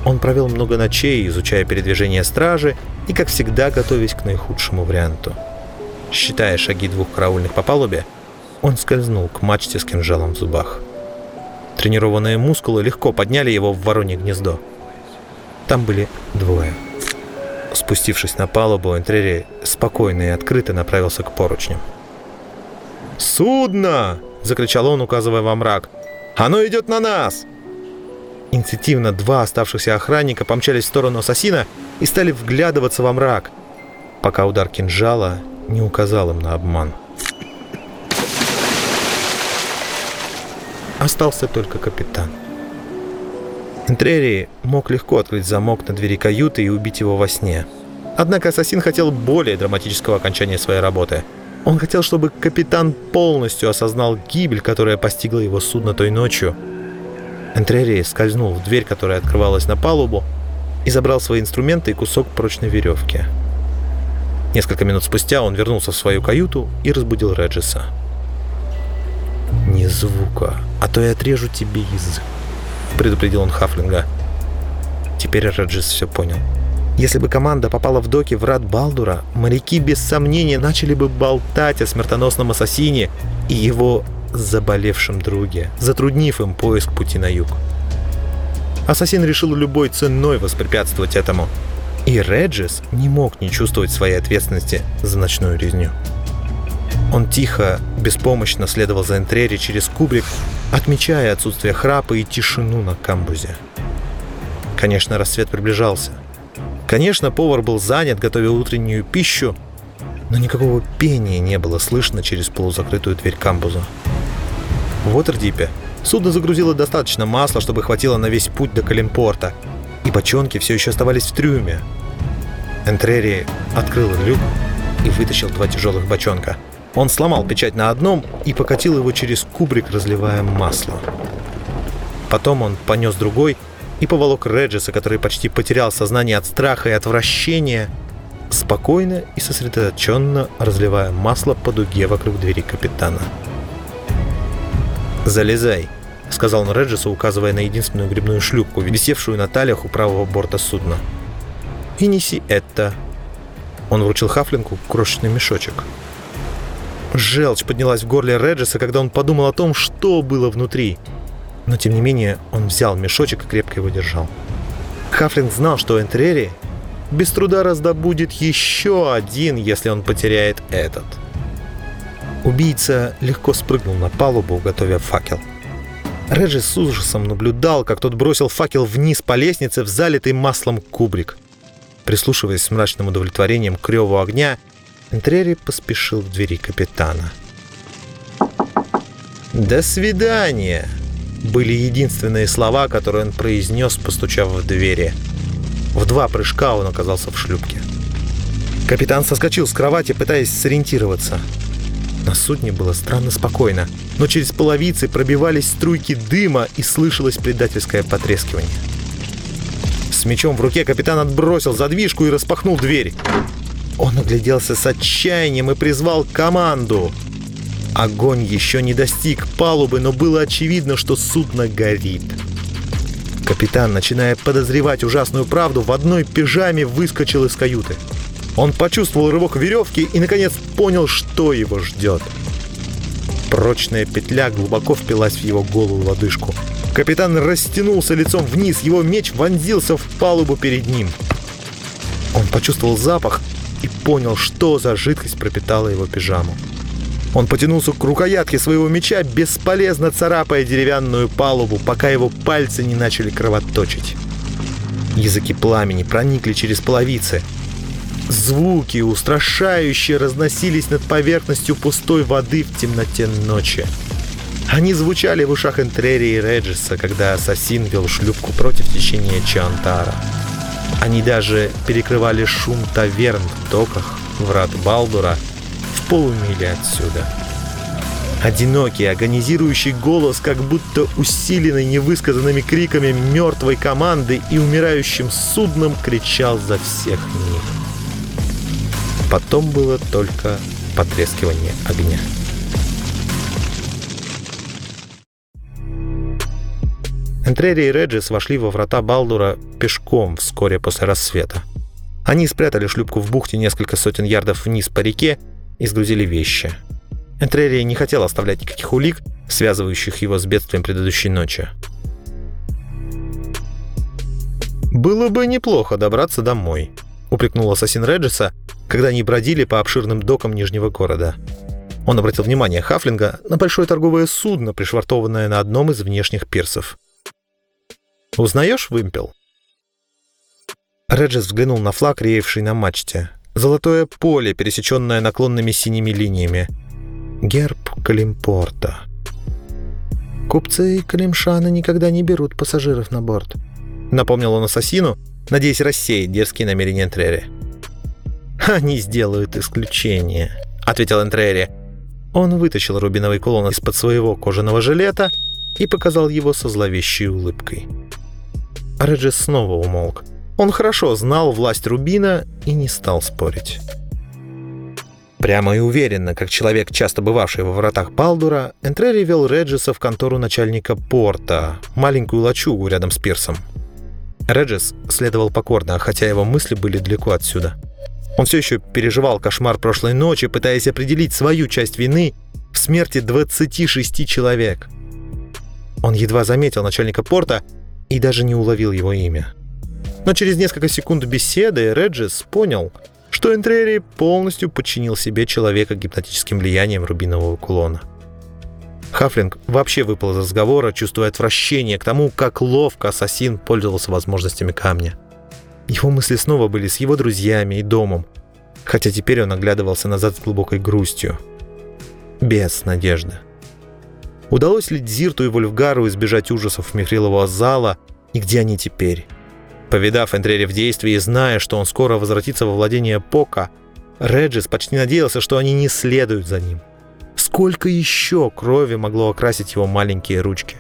S1: Он провел много ночей, изучая передвижение стражи и, как всегда, готовясь к наихудшему варианту. Считая шаги двух караульных по палубе, он скользнул к мачте с кинжалом в зубах. Тренированные мускулы легко подняли его в воронье гнездо. Там были двое. Спустившись на палубу, Энтрери спокойно и открыто направился к поручням. «Судно!» — закричал он, указывая во мрак. «Оно идет на нас!» Инстинктивно два оставшихся охранника помчались в сторону ассасина и стали вглядываться во мрак, пока удар кинжала не указал им на обман. Остался только капитан. Энтрери мог легко открыть замок на двери каюты и убить его во сне. Однако ассасин хотел более драматического окончания своей работы. Он хотел, чтобы капитан полностью осознал гибель, которая постигла его судно той ночью. Энтрери скользнул в дверь, которая открывалась на палубу, и забрал свои инструменты и кусок прочной веревки. Несколько минут спустя он вернулся в свою каюту и разбудил Реджиса. «Ни звука, а то я отрежу тебе язык», — предупредил он Хафлинга. Теперь Реджис все понял. Если бы команда попала в доки врат Балдура, моряки без сомнения начали бы болтать о смертоносном ассасине и его заболевшем друге, затруднив им поиск пути на юг. Ассасин решил любой ценой воспрепятствовать этому, и Реджис не мог не чувствовать своей ответственности за ночную резню. Он тихо, беспомощно следовал за Энтрери через кубрик, отмечая отсутствие храпа и тишину на камбузе. Конечно, рассвет приближался. Конечно, повар был занят, готовя утреннюю пищу, но никакого пения не было слышно через полузакрытую дверь камбуза. В Уотердипе судно загрузило достаточно масла, чтобы хватило на весь путь до Калимпорта, и бочонки все еще оставались в трюме. Энтрери открыл люк и вытащил два тяжелых бочонка – он сломал печать на одном и покатил его через кубрик, разливая масло. Потом он понес другой и поволок Реджиса, который почти потерял сознание от страха и отвращения, спокойно и сосредоточенно разливая масло по дуге вокруг двери капитана. «Залезай», — сказал он Реджису, указывая на единственную грибную шлюпку, висевшую на талях у правого борта судна. «И неси это». Он вручил Хафлинку крошечный мешочек — Желчь поднялась в горле Реджиса, когда он подумал о том, что было внутри. Но тем не менее, он взял мешочек и крепко его держал. Хафлинг знал, что Энтрери без труда раздобудет еще один, если он потеряет этот. Убийца легко спрыгнул на палубу, готовя факел. Реджис с ужасом наблюдал, как тот бросил факел вниз по лестнице в залитый маслом кубрик. Прислушиваясь с мрачным удовлетворением к реву огня, Энтрери поспешил к двери капитана. «До свидания!» были единственные слова, которые он произнес, постучав в двери. В два прыжка он оказался в шлюпке. Капитан соскочил с кровати, пытаясь сориентироваться. На судне было странно спокойно, но через половицы пробивались струйки дыма и слышалось предательское потрескивание. С мечом в руке капитан отбросил задвижку и распахнул дверь. Он огляделся с отчаянием и призвал команду. Огонь еще не достиг палубы, но было очевидно, что судно горит. Капитан, начиная подозревать ужасную правду, в одной пижаме выскочил из каюты. Он почувствовал рывок веревки и, наконец, понял, что его ждет. Прочная петля глубоко впилась в его голую лодыжку. Капитан растянулся лицом вниз, его меч вонзился в палубу перед ним. Он почувствовал запах и понял, что за жидкость пропитала его пижаму. Он потянулся к рукоятке своего меча, бесполезно царапая деревянную палубу, пока его пальцы не начали кровоточить. Языки пламени проникли через половицы. Звуки устрашающие разносились над поверхностью пустой воды в темноте ночи. Они звучали в ушах Энтрери и Реджиса, когда ассасин вел шлюпку против течения Чантара. Они даже перекрывали шум таверн в доках, врат Балдура, в полумиле отсюда. Одинокий, агонизирующий голос, как будто усиленный невысказанными криками мертвой команды и умирающим судном, кричал за всех них. Потом было только потрескивание огня. Энтрери и Реджис вошли во врата Балдура пешком вскоре после рассвета. Они спрятали шлюпку в бухте несколько сотен ярдов вниз по реке и сгрузили вещи. Энтрери не хотел оставлять никаких улик, связывающих его с бедствием предыдущей ночи. «Было бы неплохо добраться домой», — упрекнул ассасин Реджиса, когда они бродили по обширным докам Нижнего города. Он обратил внимание Хафлинга на большое торговое судно, пришвартованное на одном из внешних пирсов. «Узнаешь вымпел?» Реджис взглянул на флаг, реевший на мачте. Золотое поле, пересеченное наклонными синими линиями. Герб Калимпорта. «Купцы и калимшаны никогда не берут пассажиров на борт», — напомнил он ассасину, надеясь рассеять дерзкие намерения Энтрери. «Они сделают исключение», — ответил Энтрери. Он вытащил рубиновый кулон из-под своего кожаного жилета и показал его со зловещей улыбкой. Реджис снова умолк. Он хорошо знал власть Рубина и не стал спорить. Прямо и уверенно, как человек, часто бывавший во вратах Балдура, Энтрери вел Реджиса в контору начальника порта, маленькую лачугу рядом с пирсом. Реджис следовал покорно, хотя его мысли были далеко отсюда. Он все еще переживал кошмар прошлой ночи, пытаясь определить свою часть вины в смерти 26 человек. Он едва заметил начальника порта и даже не уловил его имя. Но через несколько секунд беседы Реджис понял, что Энтрери полностью подчинил себе человека гипнотическим влиянием рубинового кулона. Хафлинг вообще выпал из разговора, чувствуя отвращение к тому, как ловко ассасин пользовался возможностями камня. Его мысли снова были с его друзьями и домом, хотя теперь он оглядывался назад с глубокой грустью. Без надежды. Удалось ли Дзирту и Вольфгару избежать ужасов Михрилового зала, и где они теперь? Повидав Энтрери в действии и зная, что он скоро возвратится во владение Пока, Реджис почти надеялся, что они не следуют за ним. Сколько еще крови могло окрасить его маленькие ручки?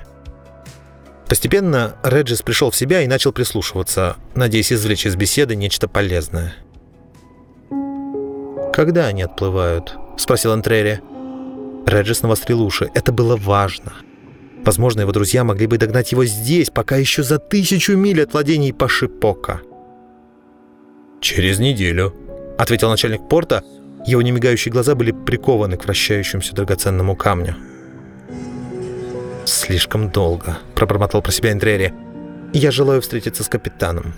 S1: Постепенно Реджис пришел в себя и начал прислушиваться, надеясь извлечь из беседы нечто полезное. «Когда они отплывают?» — спросил Антрери. Реджис навострил уши. Это было важно. Возможно, его друзья могли бы догнать его здесь, пока еще за тысячу миль от владений Пашипока.
S2: «Через неделю», — ответил начальник порта.
S1: Его немигающие глаза были прикованы к вращающемуся драгоценному камню. «Слишком долго», — пробормотал про себя Энтрери. «Я желаю встретиться с капитаном».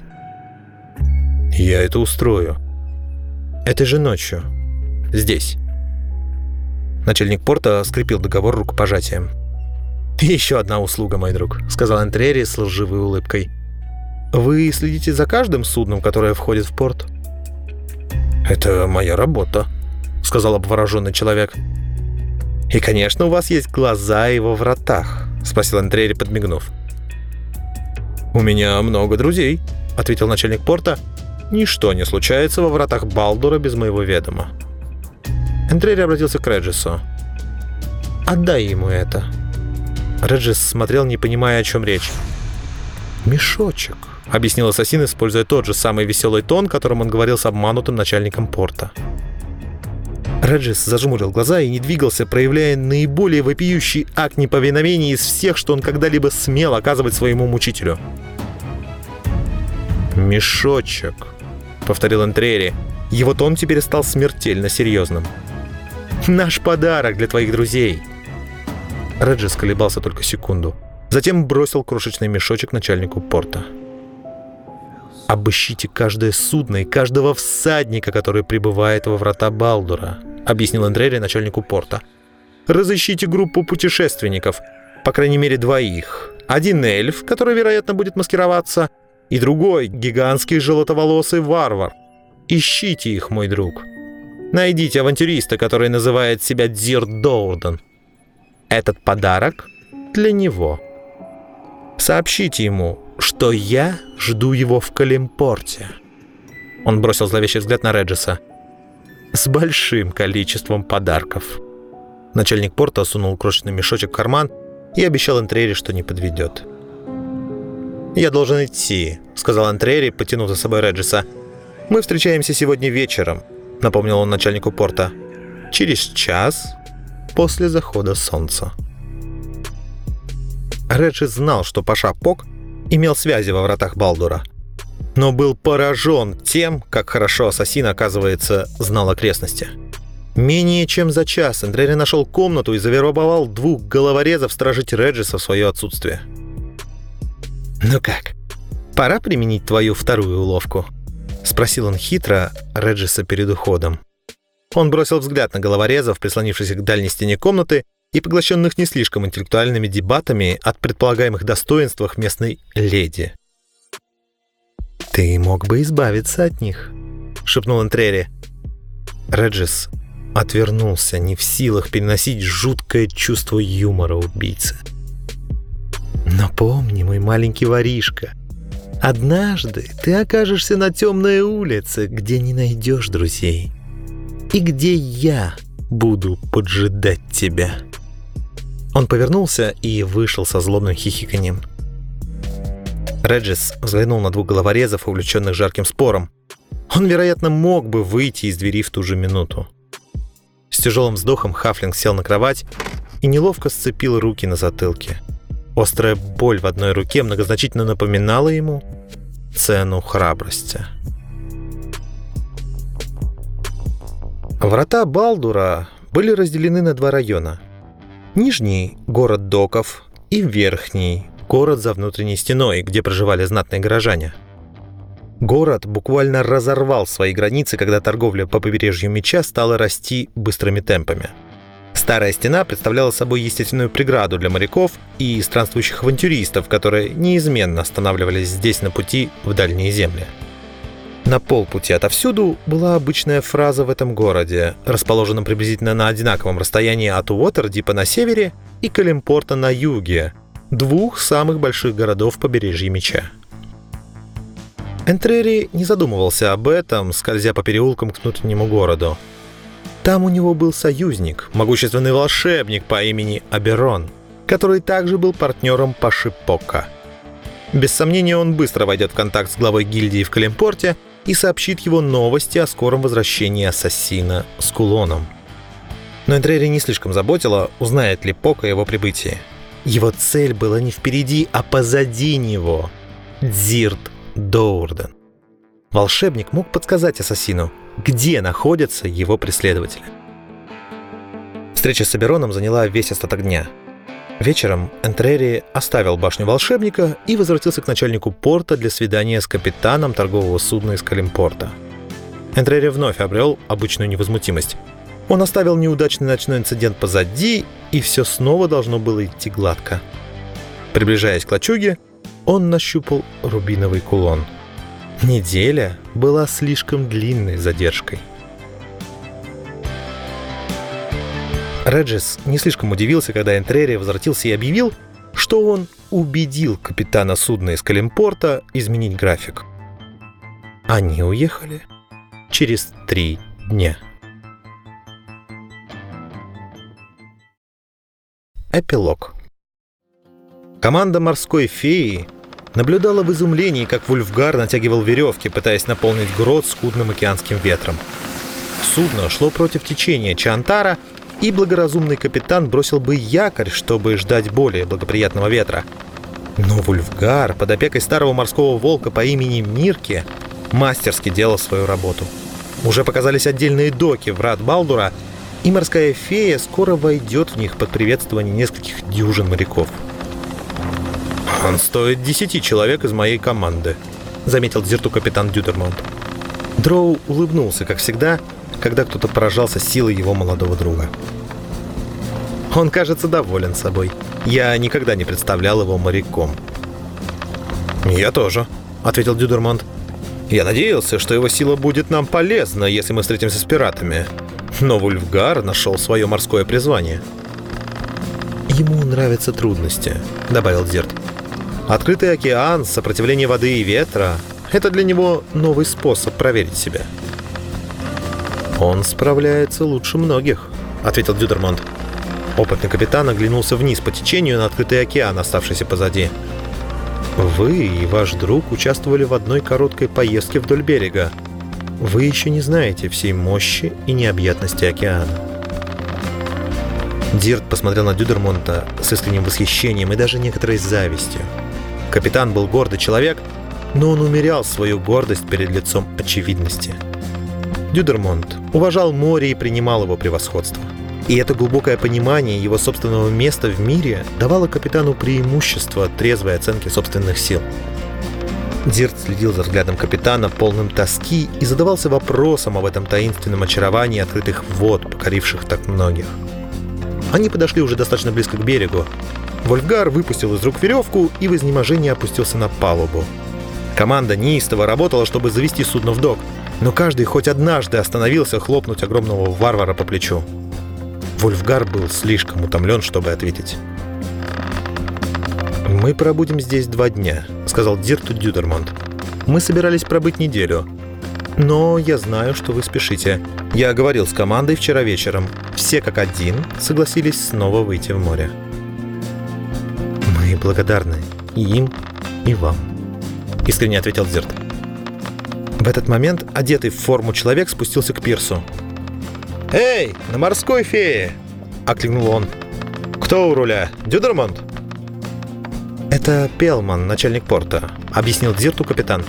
S2: «Я это устрою».
S1: «Этой же ночью. Здесь». Начальник порта скрепил договор рукопожатием. «Еще одна услуга, мой друг», — сказал Энтрери с лживой улыбкой. «Вы следите за каждым судном, которое входит в порт?»
S2: «Это моя работа», — сказал обвороженный человек.
S1: «И, конечно, у вас есть глаза и во вратах», — спросил Андрей, подмигнув.
S2: «У меня много друзей», — ответил начальник порта.
S1: «Ничто не случается во вратах Балдура без моего ведома». Энтрери обратился к Реджису. «Отдай ему это». Реджис смотрел, не понимая, о чем речь. «Мешочек», — объяснил ассасин, используя тот же самый веселый тон, которым он говорил с обманутым начальником порта. Реджис зажмурил глаза и не двигался, проявляя наиболее вопиющий акт неповиновения из всех, что он когда-либо смел оказывать своему мучителю. «Мешочек», — повторил Энтрери. Его тон теперь стал смертельно серьезным. «Наш подарок для твоих друзей». Реджис колебался только секунду. Затем бросил крошечный мешочек начальнику порта. «Обыщите каждое судно и каждого всадника, который прибывает во врата Балдура», объяснил Андрей начальнику порта. «Разыщите группу путешественников, по крайней мере двоих. Один эльф, который, вероятно, будет маскироваться, и другой, гигантский желтоволосый варвар. Ищите их, мой друг. Найдите авантюриста, который называет себя Дзир Доурден. Этот подарок для него. Сообщите ему, что я жду его в Калимпорте. Он бросил зловещий взгляд на Реджиса. С большим количеством подарков. Начальник порта сунул крошечный мешочек в карман и обещал Энтрери, что не подведет. «Я должен идти», — сказал Антрери, потянув за собой Реджиса. «Мы встречаемся сегодня вечером», — напомнил он начальнику порта. «Через час после захода солнца». Реджи знал, что Паша Пок имел связи во вратах Балдура, но был поражен тем, как хорошо ассасин, оказывается, знал окрестности. Менее чем за час Эндрери нашел комнату и завербовал двух головорезов стражить Реджиса в свое отсутствие. «Ну как, пора применить твою вторую уловку?» — спросил он хитро Реджиса перед уходом. Он бросил взгляд на головорезов, прислонившихся к дальней стене комнаты, и поглощенных не слишком интеллектуальными дебатами от предполагаемых достоинствах местной леди. «Ты мог бы избавиться от них», — шепнул Энтрери. Реджис отвернулся, не в силах переносить жуткое чувство юмора убийцы. «Но помни, мой маленький воришка, однажды ты окажешься на темной улице, где не найдешь друзей, и где я буду поджидать тебя». Он повернулся и вышел со злобным хихиканием. Реджис взглянул на двух головорезов, увлеченных жарким спором. Он, вероятно, мог бы выйти из двери в ту же минуту. С тяжелым вздохом Хафлинг сел на кровать и неловко сцепил руки на затылке. Острая боль в одной руке многозначительно напоминала ему цену храбрости. Врата Балдура были разделены на два района. Нижний – город доков, и верхний – город за внутренней стеной, где проживали знатные горожане. Город буквально разорвал свои границы, когда торговля по побережью меча стала расти быстрыми темпами. Старая стена представляла собой естественную преграду для моряков и странствующих авантюристов, которые неизменно останавливались здесь на пути в дальние земли. На полпути отовсюду была обычная фраза в этом городе, расположенном приблизительно на одинаковом расстоянии от Уотердипа на севере и Калимпорта на юге, двух самых больших городов побережья Меча. Энтрери не задумывался об этом, скользя по переулкам к внутреннему городу. Там у него был союзник, могущественный волшебник по имени Аберон, который также был партнером Пашипока. Без сомнения, он быстро войдет в контакт с главой гильдии в Калимпорте и сообщит его новости о скором возвращении ассасина с кулоном. Но Энтрери не слишком заботило, узнает ли Пок о его прибытии. Его цель была не впереди, а позади него. Дзирт Доурден. Волшебник мог подсказать ассасину, где находятся его преследователи. Встреча с Абероном заняла весь остаток дня – Вечером Энтрери оставил башню волшебника и возвратился к начальнику порта для свидания с капитаном торгового судна из Калимпорта. Энтрери вновь обрел обычную невозмутимость. Он оставил неудачный ночной инцидент позади, и все снова должно было идти гладко. Приближаясь к лачуге, он нащупал рубиновый кулон. Неделя была слишком длинной задержкой. Реджис не слишком удивился, когда Энтрери возвратился и объявил, что он убедил капитана судна из Калимпорта изменить график. Они уехали через три дня. Эпилог. Команда морской феи наблюдала в изумлении, как Вульфгар натягивал веревки, пытаясь наполнить грот скудным океанским ветром. Судно шло против течения Чантара, и благоразумный капитан бросил бы якорь, чтобы ждать более благоприятного ветра. Но Вульфгар под опекой старого морского волка по имени Мирки мастерски делал свою работу. Уже показались отдельные доки врат Балдура, и морская фея скоро войдет в них под приветствование нескольких дюжин моряков. «Он стоит десяти человек из моей команды», — заметил дезерту капитан Дюдермонт. Дроу улыбнулся, как всегда, когда кто-то поражался силой его молодого друга. Он кажется доволен собой. Я никогда не представлял его моряком. «Я тоже», — ответил Дюдермонт. «Я надеялся, что его сила будет нам полезна, если мы встретимся с пиратами. Но Вульфгар нашел свое морское призвание». «Ему нравятся трудности», — добавил Дерт. «Открытый океан, сопротивление воды и ветра — это для него новый способ проверить себя». «Он справляется лучше многих», — ответил Дюдермонт. Опытный капитан оглянулся вниз по течению на открытый океан, оставшийся позади. «Вы и ваш друг участвовали в одной короткой поездке вдоль берега. Вы еще не знаете всей мощи и необъятности океана». Дирт посмотрел на Дюдермонта с искренним восхищением и даже некоторой завистью. Капитан был гордый человек, но он умерял свою гордость перед лицом очевидности. Дюдермонт уважал море и принимал его превосходство. И это глубокое понимание его собственного места в мире давало капитану преимущество трезвой оценки собственных сил. Дирт следил за взглядом капитана, полным тоски, и задавался вопросом об этом таинственном очаровании открытых вод, покоривших так многих. Они подошли уже достаточно близко к берегу. Вольфгар выпустил из рук веревку и в изнеможении опустился на палубу. Команда неистово работала, чтобы завести судно в док, но каждый хоть однажды остановился хлопнуть огромного варвара по плечу. Вольфгар был слишком утомлен, чтобы ответить. «Мы пробудем здесь два дня», — сказал Дирту Дюдермонт. «Мы собирались пробыть неделю. Но я знаю, что вы спешите. Я говорил с командой вчера вечером. Все как один согласились снова выйти в море. Мы благодарны и им, и вам», — искренне ответил Дирт. В этот момент одетый в форму человек спустился к пирсу. «Эй, на морской фее!» — окликнул он. «Кто у руля? Дюдермонт?» «Это Пелман, начальник порта», — объяснил Дзирту капитан.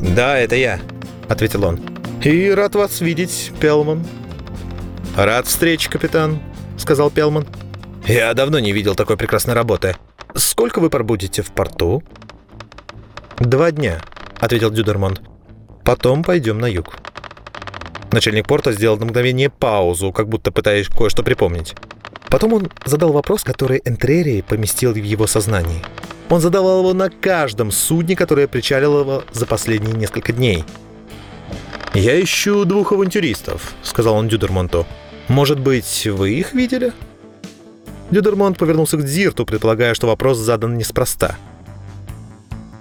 S1: «Да, это я», — ответил он. «И рад вас видеть, Пелман». «Рад встрече, капитан», — сказал Пелман. «Я давно не видел такой прекрасной работы. Сколько вы пробудете в порту?» «Два дня», — ответил Дюдермонт. «Потом пойдем на юг». Начальник порта сделал на мгновение паузу, как будто пытаясь кое-что припомнить. Потом он задал вопрос, который Энтрери поместил в его сознании. Он задавал его на каждом судне, которое причалило за последние несколько дней. «Я ищу двух авантюристов», — сказал он Дюдермонту. «Может быть, вы их видели?» Дюдермонт повернулся к Дзирту, предполагая, что вопрос задан неспроста.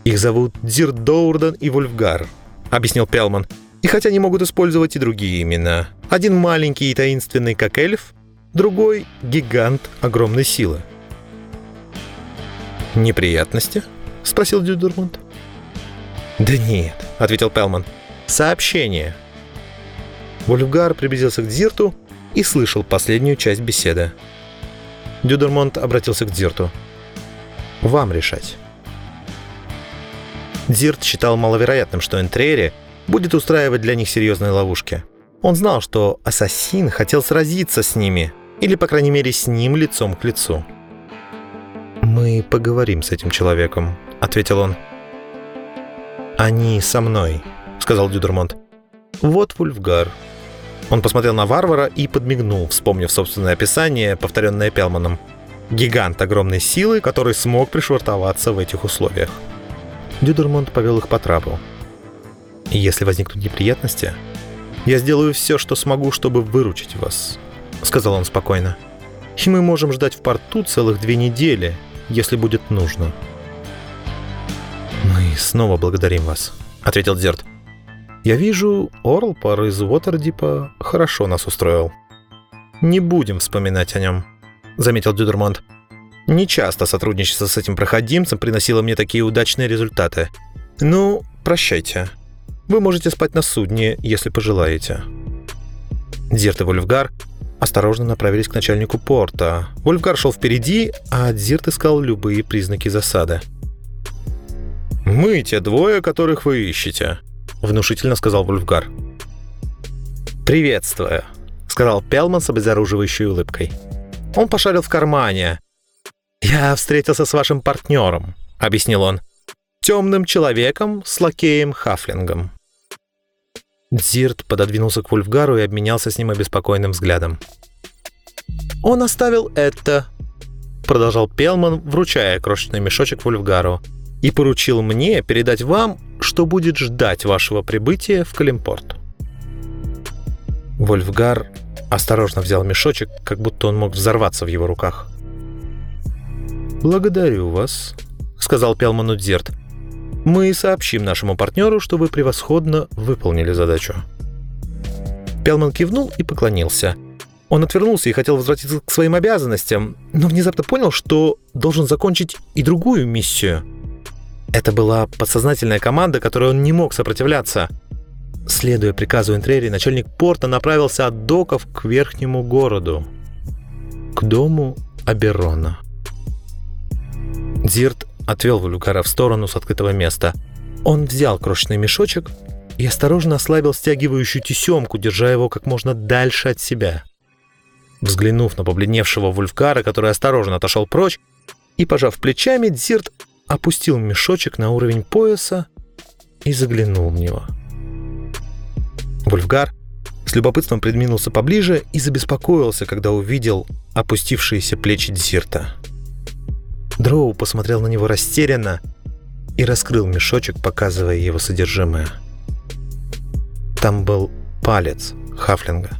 S1: «Их зовут Дзирт Доурден и Вольфгар», — объяснил Пелман. И хотя они могут использовать и другие имена. Один маленький и таинственный, как эльф, другой — гигант огромной силы. «Неприятности?» — спросил Дюдермонт. «Да нет», — ответил Пелман. «Сообщение». Вольфгар приблизился к Дзирту и слышал последнюю часть беседы. Дюдермонт обратился к Дзирту. «Вам решать». Дзирт считал маловероятным, что Энтрери — будет устраивать для них серьезные ловушки. Он знал, что ассасин хотел сразиться с ними, или, по крайней мере, с ним лицом к лицу. «Мы поговорим с этим человеком», — ответил он. «Они со мной», — сказал Дюдермонт. «Вот Вульфгар». Он посмотрел на варвара и подмигнул, вспомнив собственное описание, повторенное Пелманом. Гигант огромной силы, который смог пришвартоваться в этих условиях. Дюдермонт повел их по трапу. Если возникнут неприятности, я сделаю все, что смогу, чтобы выручить вас», — сказал он спокойно. «И мы можем ждать в порту целых две недели, если будет нужно». «Мы снова благодарим вас», — ответил Дерт. «Я вижу, Орлпар из Уотердипа хорошо нас устроил». «Не будем вспоминать о нем», — заметил Дюдермонт. «Нечасто сотрудничество с этим проходимцем приносило мне такие удачные результаты. Ну, прощайте. Вы можете спать на судне, если пожелаете». Дзирт и Вольфгар осторожно направились к начальнику порта. Вольфгар шел впереди, а Дзирт искал любые признаки засады. «Мы те двое, которых вы ищете», — внушительно сказал Вольфгар. «Приветствую», — сказал Пелман с обезоруживающей улыбкой. Он пошарил в кармане. «Я встретился с вашим партнером», — объяснил он. «Темным человеком с лакеем Хафлингом». Дзирт пододвинулся к Вульфгару и обменялся с ним обеспокоенным взглядом. «Он оставил это», — продолжал Пелман, вручая крошечный мешочек Вульфгару, «и поручил мне передать вам, что будет ждать вашего прибытия в Калимпорт». Вольфгар осторожно взял мешочек, как будто он мог взорваться в его руках. «Благодарю вас», — сказал Пелману Дзирт. Мы сообщим нашему партнеру, что вы превосходно выполнили задачу». Пелман кивнул и поклонился. Он отвернулся и хотел возвратиться к своим обязанностям, но внезапно понял, что должен закончить и другую миссию. Это была подсознательная команда, которой он не мог сопротивляться. Следуя приказу Энтрери, начальник порта направился от доков к верхнему городу. к дому Аберона. Зирт отвел Вульфгара в сторону с открытого места. Он взял крошечный мешочек и осторожно ослабил стягивающую тесемку, держа его как можно дальше от себя. Взглянув на побледневшего Вульфгара, который осторожно отошел прочь, и, пожав плечами, Дзирт опустил мешочек на уровень пояса и заглянул в него. Вульфгар с любопытством придвинулся поближе и забеспокоился, когда увидел опустившиеся плечи Дзирта. Дроу посмотрел на него растерянно и раскрыл мешочек, показывая его содержимое. Там был палец Хафлинга.